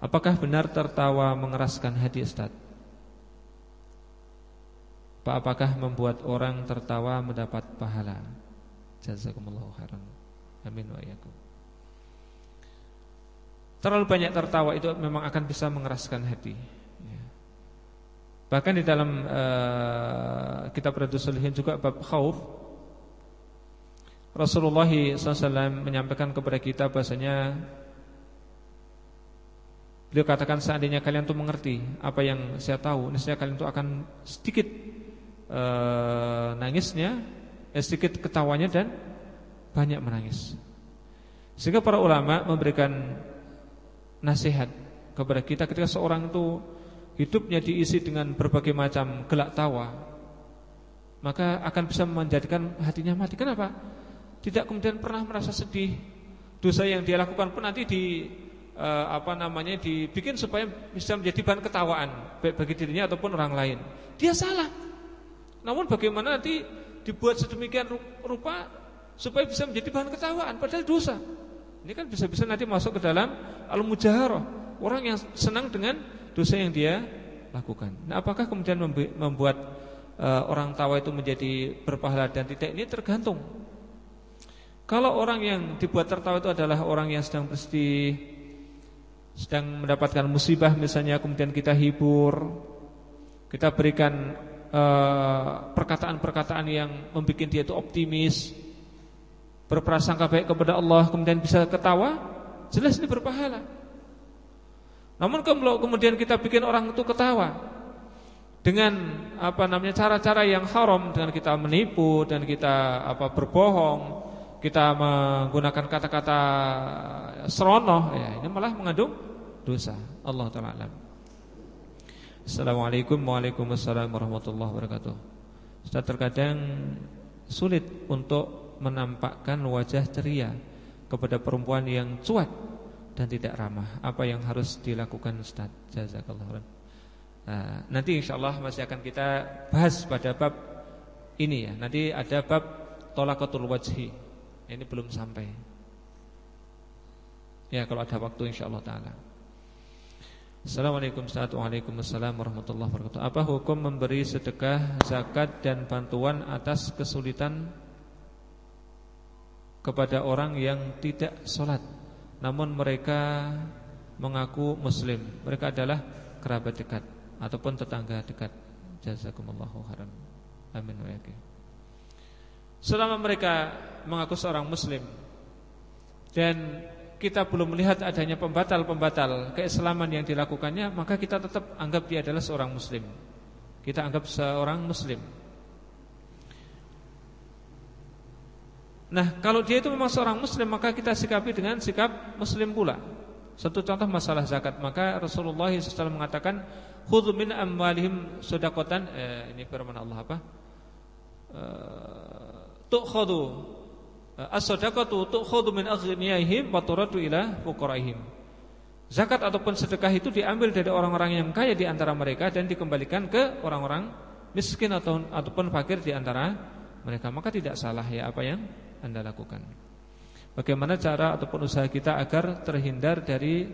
Apakah benar tertawa mengeraskan hati Ustaz? Pak apakah membuat orang tertawa mendapat pahala? Jazakumullahu khairan. Amin wa iyyakum. Terlalu banyak tertawa itu memang akan bisa mengeraskan hati. Bahkan di dalam uh, kitab Radus Salihin juga bab khauf Rasulullah SAW menyampaikan kepada kita bahasanya Beliau katakan seandainya kalian tuh mengerti apa yang saya tahu, niscaya kalian tuh akan sedikit uh, nangisnya, eh, sedikit ketawanya dan banyak menangis. Sehingga para ulama memberikan nasihat kepada kita ketika seorang itu hidupnya diisi dengan berbagai macam gelak tawa, maka akan bisa menjadikan hatinya mati. Kenapa? Tidak kemudian pernah merasa sedih. Dosa yang dia lakukan pun nanti di eh, apa namanya dibikin supaya bisa menjadi bahan ketawaan baik bagi dirinya ataupun orang lain. Dia salah. Namun bagaimana nanti dibuat sedemikian rupa supaya bisa menjadi bahan ketawaan padahal dosa. Ini kan bisa-bisa nanti masuk ke dalam al-mujaharah. Orang yang senang dengan dosa yang dia lakukan. Nah, apakah kemudian membuat uh, orang tawa itu menjadi berpahala dan tidak ini tergantung. Kalau orang yang dibuat tertawa itu adalah orang yang sedang pasti sedang mendapatkan musibah misalnya kemudian kita hibur, kita berikan eh, perkataan-perkataan uh, yang membuat dia itu optimis, berprasangka baik kepada Allah kemudian bisa ketawa, jelas ini berpahala. Namun kalau kemudian kita bikin orang itu ketawa dengan apa namanya cara-cara yang haram dengan kita menipu dan kita apa berbohong, kita menggunakan kata-kata serono, ya ini malah mengandung dosa. Allah taala alam. Assalamualaikum Waalaikumsalam warahmatullahi wabarakatuh. Ustaz terkadang sulit untuk menampakkan wajah ceria kepada perempuan yang cuek dan tidak ramah. Apa yang harus dilakukan Ustaz? Jazakallahu Nah, nanti insyaallah masih akan kita bahas pada bab ini ya. Nanti ada bab tolakatul wajhi. Ini belum sampai. Ya, kalau ada waktu insyaallah taala. Assalamualaikum Waalaikumsalam warahmatullahi wabarakatuh Apa hukum memberi sedekah, zakat dan bantuan atas kesulitan Kepada orang yang tidak sholat namun mereka mengaku muslim. Mereka adalah kerabat dekat ataupun tetangga dekat. Jazakumullahu khairan. Amin wa yakin. Selama mereka mengaku seorang muslim dan kita belum melihat adanya pembatal-pembatal keislaman yang dilakukannya, maka kita tetap anggap dia adalah seorang muslim. Kita anggap seorang muslim. Nah, kalau dia itu memang seorang muslim maka kita sikapi dengan sikap muslim pula. Satu contoh masalah zakat, maka Rasulullah SAW mengatakan, "Khudhu min amwalihim shadaqatan." Eh, ini firman Allah apa? Eh, tu'khudhu eh, as-shadaqatu tu'khudhu min aghniyaihim wa turadu ila. Zakat ataupun sedekah itu diambil dari orang-orang yang kaya di antara mereka dan dikembalikan ke orang-orang miskin atau ataupun fakir di antara mereka. Maka tidak salah ya apa yang Anda lakukan. Bagaimana cara ataupun usaha kita agar terhindar dari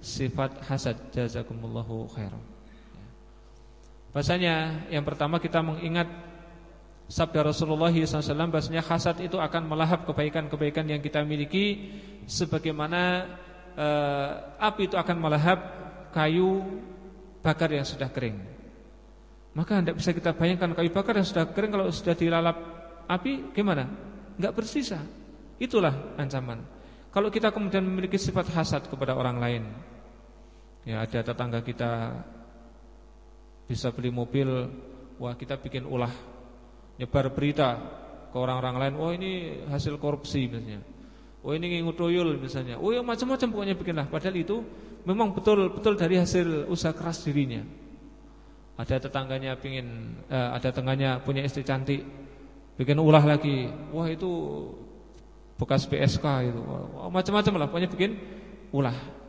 sifat hasad. Jazakumullahu khairan. Bahasanya yang pertama kita mengingat sabda Rasulullah SAW bahasanya hasad itu akan melahap kebaikan-kebaikan yang kita miliki sebagaimana uh, api itu akan melahap kayu bakar yang sudah kering. Maka tidak bisa kita bayangkan kayu bakar yang sudah kering kalau sudah dilalap api gimana? Enggak bersisa. Itulah ancaman. Kalau kita kemudian memiliki sifat hasad kepada orang lain, ya ada tetangga kita bisa beli mobil, wah kita bikin ulah nyebar berita ke orang-orang lain, oh ini hasil korupsi misalnya. Oh ini ngingu tuyul misalnya. Oh yang macam-macam pokoknya bikinlah. Padahal itu memang betul-betul dari hasil usaha keras dirinya. Ada tetangganya pingin, eh, ada tengahnya punya istri cantik, bikin ulah lagi. Wah itu bekas PSK itu. Macam-macam lah, pokoknya bikin ulah.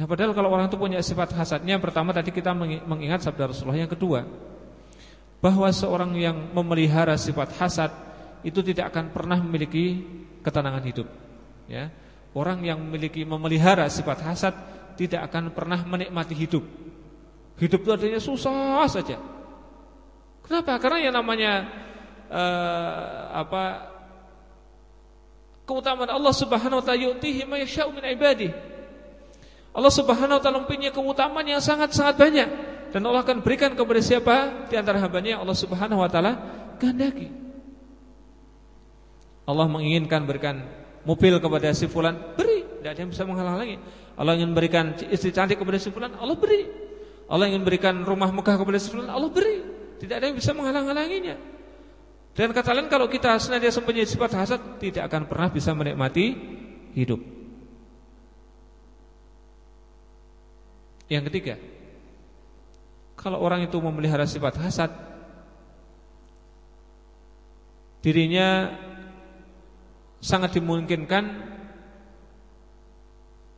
Nah padahal kalau orang itu punya sifat hasadnya Pertama tadi kita mengingat sabda Rasulullah Yang kedua Bahwa seorang yang memelihara sifat hasad Itu tidak akan pernah memiliki ketenangan hidup ya. Orang yang memiliki memelihara sifat hasad Tidak akan pernah menikmati hidup Hidup itu adanya susah saja Kenapa? Karena yang namanya uh, apa keutamaan Allah Subhanahu wa taala yu'tihi may yasha'u min ibadihi Allah Subhanahu wa taala mempunyai keutamaan yang sangat-sangat banyak dan Allah akan berikan kepada siapa di antara hambanya Allah Subhanahu wa taala kehendaki. Allah menginginkan berikan mobil kepada si fulan, beri, tidak ada yang bisa menghalang-halangi. Allah ingin berikan istri cantik kepada si fulan, Allah beri. Allah ingin berikan rumah megah kepada si fulan, Allah beri. Tidak ada yang bisa menghalang-halanginya. Dan kata lain kalau kita senantiasa mempunyai sifat hasad, tidak akan pernah bisa menikmati hidup. Yang ketiga, kalau orang itu memelihara sifat hasad, dirinya sangat dimungkinkan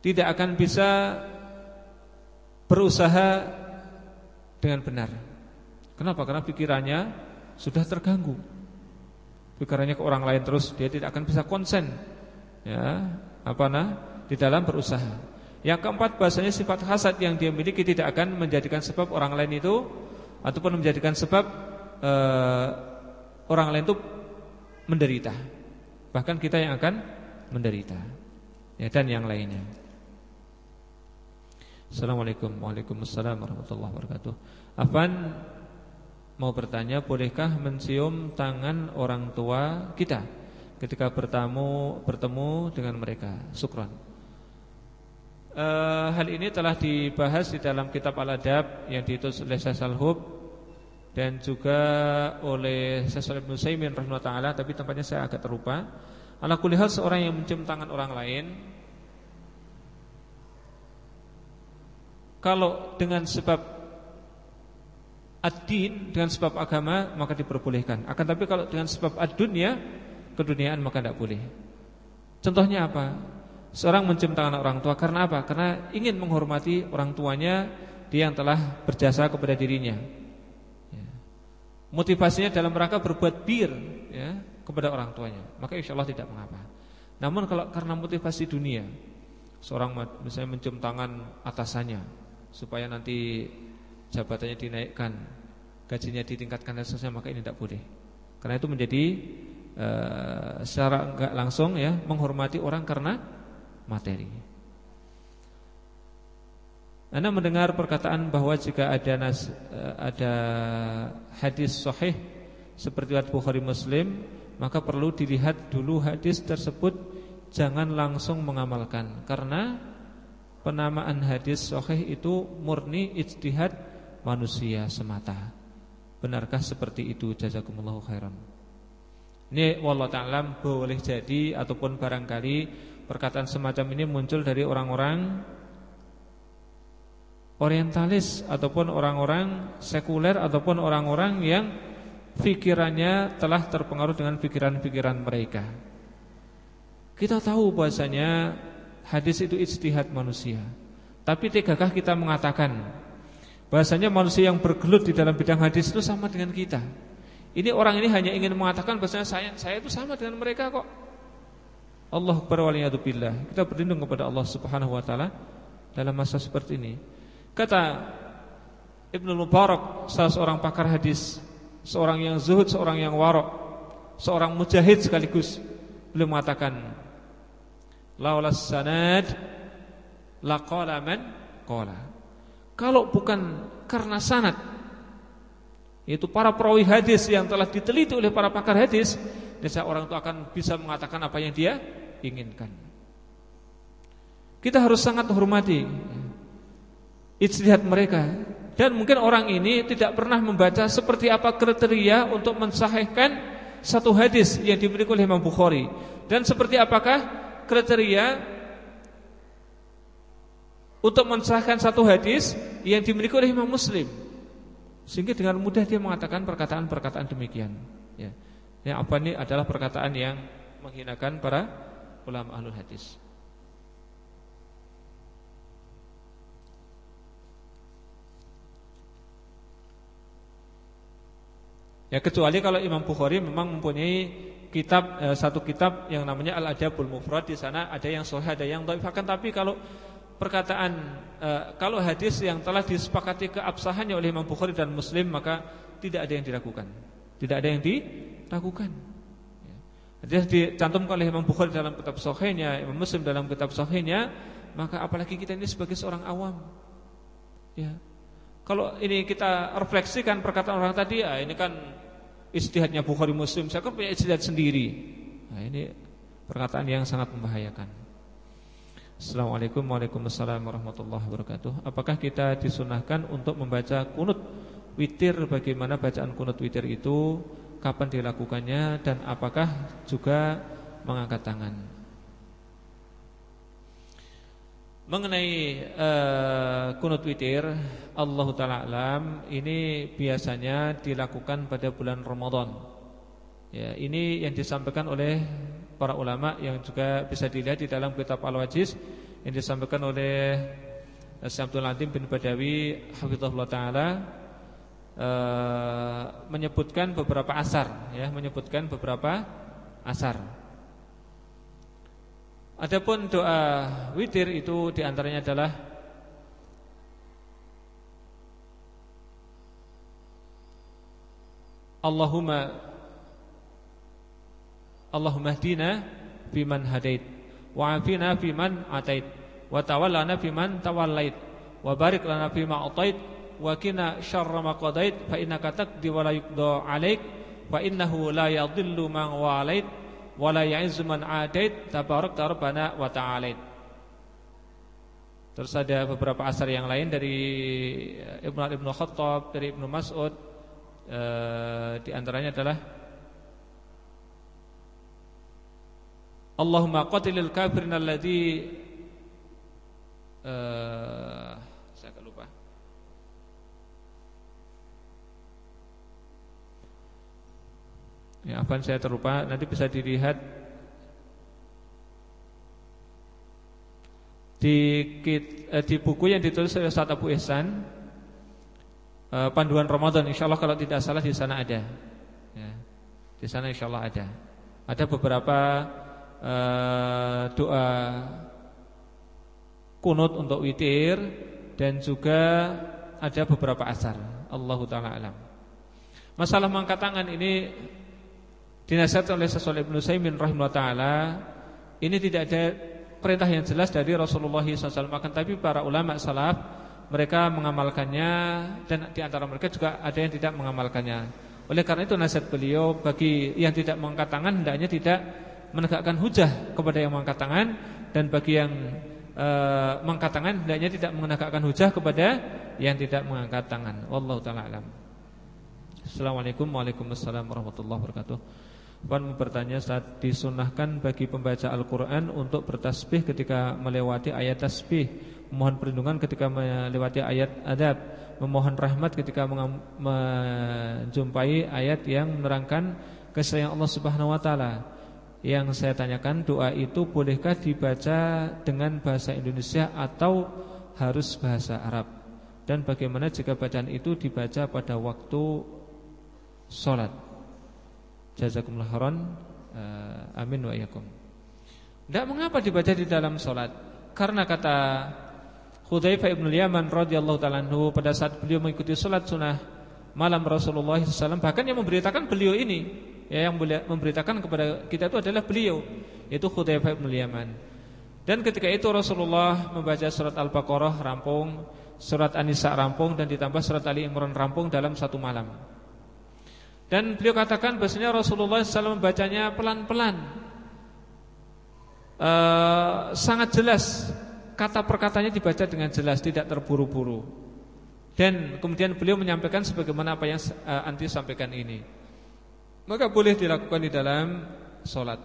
tidak akan bisa berusaha dengan benar. Kenapa? Karena pikirannya sudah terganggu. Pikirannya ke orang lain terus dia tidak akan bisa konsen ya, apa nah di dalam berusaha. Yang keempat bahasanya sifat hasad yang dia miliki tidak akan menjadikan sebab orang lain itu ataupun menjadikan sebab uh, orang lain itu menderita. Bahkan kita yang akan menderita. Ya dan yang lainnya. Assalamualaikum Waalaikumsalam warahmatullahi wabarakatuh. Afan mau bertanya bolehkah mencium tangan orang tua kita ketika bertamu bertemu dengan mereka? Sukron. Uh, hal ini telah dibahas di dalam kitab Al-Adab yang ditulis oleh Syekh Hub dan juga oleh Syekh Ibnu Saimin rahimahullah tapi tempatnya saya agak terlupa. Ala kulihal seorang yang mencium tangan orang lain kalau dengan sebab ad-din dengan sebab agama maka diperbolehkan. Akan tapi kalau dengan sebab ad-dunya keduniaan maka tidak boleh. Contohnya apa? Seorang mencium tangan orang tua karena apa? Karena ingin menghormati orang tuanya Dia yang telah berjasa kepada dirinya ya. Motivasinya dalam rangka berbuat bir ya, Kepada orang tuanya Maka insya Allah tidak mengapa Namun kalau karena motivasi dunia Seorang misalnya mencium tangan atasannya Supaya nanti jabatannya dinaikkan Gajinya ditingkatkan dan seterusnya Maka ini tidak boleh Karena itu menjadi uh, Secara enggak langsung ya Menghormati orang karena materi. Anda mendengar perkataan bahwa jika ada nas, eh, ada hadis sahih seperti riwayat Bukhari Muslim, maka perlu dilihat dulu hadis tersebut jangan langsung mengamalkan karena penamaan hadis sahih itu murni ijtihad manusia semata. Benarkah seperti itu? Jazakumullahu khairan. Ini wallah ta'ala boleh jadi ataupun barangkali perkataan semacam ini muncul dari orang-orang orientalis ataupun orang-orang sekuler ataupun orang-orang yang pikirannya telah terpengaruh dengan pikiran-pikiran mereka. Kita tahu bahasanya hadis itu ijtihad manusia. Tapi tegakah kita mengatakan bahasanya manusia yang bergelut di dalam bidang hadis itu sama dengan kita? Ini orang ini hanya ingin mengatakan bahwasanya saya saya itu sama dengan mereka kok. Allah billah. Kita berlindung kepada Allah Subhanahu wa taala dalam masa seperti ini. Kata Ibnu Mubarak, salah seorang pakar hadis, seorang yang zuhud, seorang yang warok, seorang mujahid sekaligus, beliau mengatakan, "Laulas sanad laqala man qala." Kalau bukan karena sanad, yaitu para perawi hadis yang telah diteliti oleh para pakar hadis, niscaya orang itu akan bisa mengatakan apa yang dia inginkan. Kita harus sangat hormati ijtihad mereka dan mungkin orang ini tidak pernah membaca seperti apa kriteria untuk mensahihkan satu hadis yang dimiliki oleh Imam Bukhari dan seperti apakah kriteria untuk mensahihkan satu hadis yang dimiliki oleh Imam Muslim sehingga dengan mudah dia mengatakan perkataan-perkataan demikian ya. Yang apa ini adalah perkataan yang menghinakan para ulama ahlul hadis. Ya kecuali kalau Imam Bukhari memang mempunyai kitab eh, satu kitab yang namanya Al Adabul Mufrad di sana ada yang sahih ada yang dhaif tapi kalau perkataan eh, kalau hadis yang telah disepakati keabsahannya oleh Imam Bukhari dan Muslim maka tidak ada yang dilakukan. Tidak ada yang dilakukan. Hadis dicantumkan oleh Imam Bukhari dalam kitab sahihnya, Imam Muslim dalam kitab sahihnya, maka apalagi kita ini sebagai seorang awam. Ya. Kalau ini kita refleksikan perkataan orang tadi, ya ini kan istihadnya Bukhari Muslim, saya kan punya istihad sendiri. Nah, ini perkataan yang sangat membahayakan. Assalamualaikum warahmatullahi wabarakatuh. Apakah kita disunahkan untuk membaca kunut witir? Bagaimana bacaan kunut witir itu? kapan dilakukannya dan apakah juga mengangkat tangan. Mengenai uh, kunut witir, Allah taala alam ini biasanya dilakukan pada bulan Ramadan. Ya, ini yang disampaikan oleh para ulama yang juga bisa dilihat di dalam kitab Al-Wajiz yang disampaikan oleh Syekh Abdul Latif bin Badawi hafizahullah taala Eh, menyebutkan beberapa asar ya, menyebutkan beberapa asar. Adapun doa witir itu di antaranya adalah Allahumma Allahumma hdina biman hadait wa afina biman atait wa tawallana biman tawallait wa barik lana bima atait wa kina syarra ma qadait fa innaka taqdi wa la yuqda alaik fa innahu la yadhillu man walait wa la ya'izzu man adait tabarak rabbana wa ta'alait. Terus ada beberapa asar yang lain dari Ibnu Ibnu Khattab, dari Ibnu Mas'ud e, di antaranya adalah Allahumma qatilil kafirin alladhi eh Ya, apa saya terlupa nanti bisa dilihat di eh, di buku yang ditulis oleh Ustaz Abu Ihsan eh, panduan Ramadan insyaallah kalau tidak salah di sana ada. Ya, di sana insyaallah ada. Ada beberapa eh, doa kunut untuk witir dan juga ada beberapa asar. Allahu taala alam. Masalah mengangkat tangan ini dinasihatkan oleh Syaikh Ibnu Saimin rahimahullah taala ini tidak ada perintah yang jelas dari Rasulullah SAW akan tapi para ulama salaf mereka mengamalkannya dan di antara mereka juga ada yang tidak mengamalkannya. Oleh karena itu nasihat beliau bagi yang tidak mengangkat tangan hendaknya tidak menegakkan hujah kepada yang mengangkat tangan dan bagi yang e, mengangkat tangan hendaknya tidak menegakkan hujah kepada yang tidak mengangkat tangan. Wallahu taala alam. Assalamualaikum warahmatullahi wabarakatuh. Puan bertanya saat disunahkan bagi pembaca Al-Quran untuk bertasbih ketika melewati ayat tasbih Memohon perlindungan ketika melewati ayat adab Memohon rahmat ketika menjumpai ayat yang menerangkan kesayang Allah Subhanahu Wa Taala. Yang saya tanyakan doa itu bolehkah dibaca dengan bahasa Indonesia atau harus bahasa Arab Dan bagaimana jika bacaan itu dibaca pada waktu sholat Jazakumullah khairan. Uh, amin wa iyyakum. Tidak mengapa dibaca di dalam solat Karena kata Hudzaifah ibn Yaman radhiyallahu taala pada saat beliau mengikuti solat sunnah malam Rasulullah SAW bahkan yang memberitakan beliau ini ya yang memberitakan kepada kita itu adalah beliau yaitu Hudzaifah ibn Yaman. Dan ketika itu Rasulullah membaca surat Al-Baqarah rampung, surat An-Nisa rampung dan ditambah surat Ali Imran rampung dalam satu malam. Dan beliau katakan bahasanya Rasulullah SAW membacanya pelan-pelan uh, sangat jelas kata perkatanya dibaca dengan jelas tidak terburu-buru dan kemudian beliau menyampaikan sebagaimana apa yang uh, anti sampaikan ini maka boleh dilakukan di dalam sholat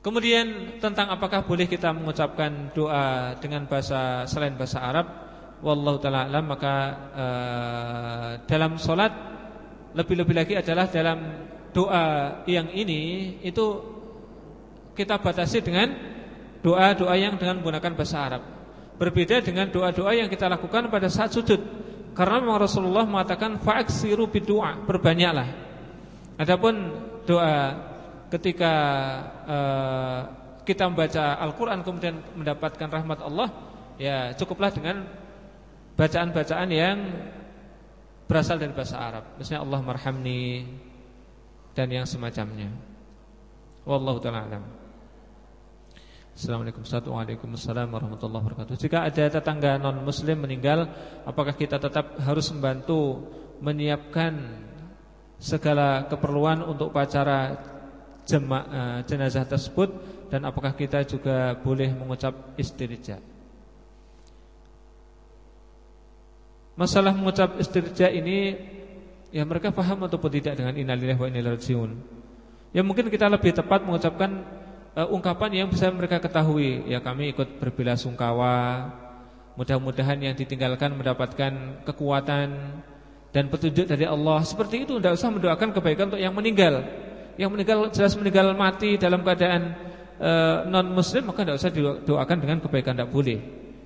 kemudian tentang apakah boleh kita mengucapkan doa dengan bahasa selain bahasa Arab wallahu taala alam maka uh, dalam sholat lebih-lebih lagi adalah dalam doa yang ini itu kita batasi dengan doa-doa yang dengan menggunakan bahasa Arab. Berbeda dengan doa-doa yang kita lakukan pada saat sujud. Karena memang Rasulullah mengatakan fa'aksiru bidu'a, berbanyaklah. Adapun doa ketika uh, kita membaca Al-Qur'an kemudian mendapatkan rahmat Allah, ya cukuplah dengan bacaan-bacaan yang berasal dari bahasa Arab. Misalnya Allah marhamni dan yang semacamnya. Wallahu taala alam. Assalamualaikum warahmatullahi wabarakatuh Jika ada tetangga non muslim meninggal Apakah kita tetap harus membantu Menyiapkan Segala keperluan untuk upacara jema, Jenazah tersebut Dan apakah kita juga boleh mengucap istirja Masalah mengucap istirja ini Ya mereka paham ataupun tidak dengan innalillahi wa inna Ya mungkin kita lebih tepat mengucapkan uh, ungkapan yang bisa mereka ketahui. Ya kami ikut berbela sungkawa. Mudah-mudahan yang ditinggalkan mendapatkan kekuatan dan petunjuk dari Allah. Seperti itu tidak usah mendoakan kebaikan untuk yang meninggal. Yang meninggal jelas meninggal mati dalam keadaan uh, non muslim maka tidak usah didoakan dengan kebaikan tidak boleh.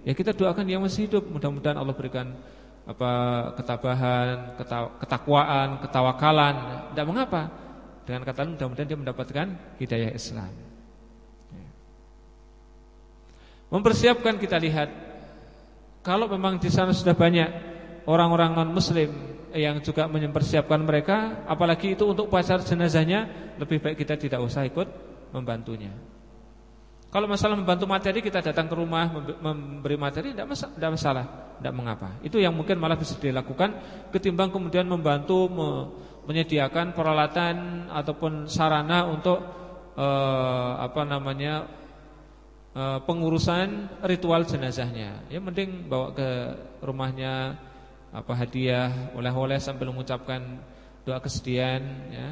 Ya kita doakan yang masih hidup mudah-mudahan Allah berikan apa ketabahan, ketakwaan, ketawakalan. Tidak mengapa. Dengan kata mudah-mudahan dia mendapatkan hidayah Islam. Mempersiapkan kita lihat kalau memang di sana sudah banyak orang-orang non muslim yang juga mempersiapkan mereka, apalagi itu untuk pacar jenazahnya, lebih baik kita tidak usah ikut membantunya. Kalau masalah membantu materi kita datang ke rumah memberi materi tidak masalah, tidak masalah, tidak mengapa. Itu yang mungkin malah bisa dilakukan ketimbang kemudian membantu menyediakan peralatan ataupun sarana untuk eh, apa namanya Eh, pengurusan ritual jenazahnya. Ya mending bawa ke rumahnya apa hadiah, oleh-oleh sambil mengucapkan doa kesedihan ya.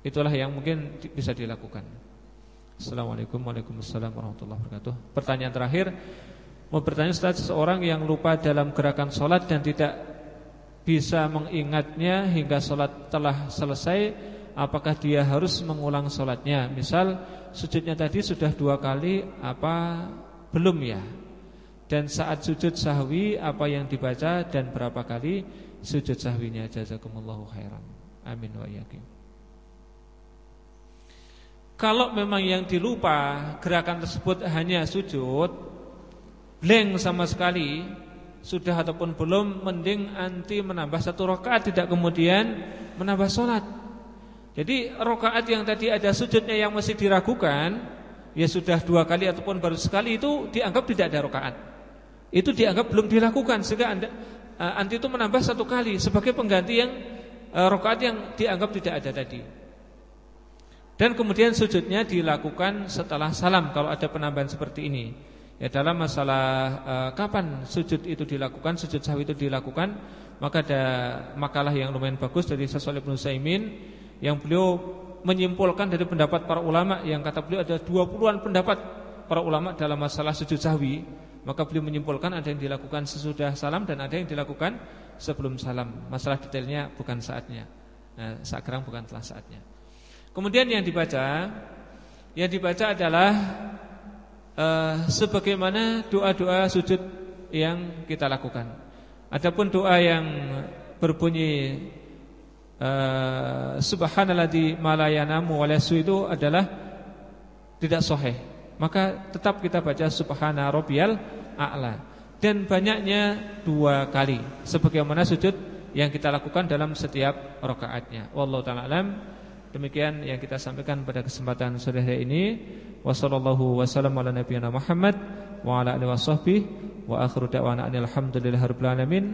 Itulah yang mungkin bisa dilakukan. Assalamualaikum warahmatullahi wabarakatuh. Pertanyaan terakhir, mau bertanya Ustaz, seseorang yang lupa dalam gerakan sholat dan tidak bisa mengingatnya hingga sholat telah selesai, apakah dia harus mengulang sholatnya? Misal sujudnya tadi sudah dua kali apa belum ya? Dan saat sujud sahwi apa yang dibaca dan berapa kali sujud sahwinya jazakumullahu khairan. Amin wa iyyakum. Kalau memang yang dilupa gerakan tersebut hanya sujud blank sama sekali sudah ataupun belum mending anti menambah satu rakaat tidak kemudian menambah sholat jadi rokaat yang tadi ada sujudnya yang masih diragukan, ya sudah dua kali ataupun baru sekali itu dianggap tidak ada rokaat. Itu dianggap belum dilakukan sehingga anda, uh, anti itu menambah satu kali sebagai pengganti yang uh, rokaat yang dianggap tidak ada tadi. Dan kemudian sujudnya dilakukan setelah salam kalau ada penambahan seperti ini. Ya dalam masalah uh, kapan sujud itu dilakukan, sujud sahwi itu dilakukan, maka ada makalah yang lumayan bagus dari Syaikh Ibnu Saimin yang beliau menyimpulkan dari pendapat para ulama yang kata beliau ada 20-an pendapat para ulama dalam masalah sujud sahwi maka beliau menyimpulkan ada yang dilakukan sesudah salam dan ada yang dilakukan sebelum salam. Masalah detailnya bukan saatnya. Nah, sekarang bukan telah saatnya. Kemudian yang dibaca yang dibaca adalah uh, sebagaimana doa-doa sujud yang kita lakukan. Adapun doa yang berbunyi uh, subhanalladzi malayanamu walasu itu adalah tidak sahih. Maka tetap kita baca subhana rabbiyal a'la. Dan banyaknya dua kali sebagaimana sujud yang kita lakukan dalam setiap rakaatnya. Wallahu taala alam. Demikian yang kita sampaikan pada kesempatan sore hari ini. Wassallallahu wasallam ala nabiyyina Muhammad wa ala alihi washabbihi wa akhiru da'wana alhamdulillahirabbil alamin.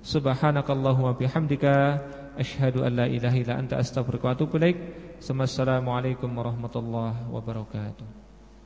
Subhanakallahumma bihamdika asyhadu an la ilaha illa anta astaghfiruka wa atubu ilaik. Assalamualaikum warahmatullahi wabarakatuh.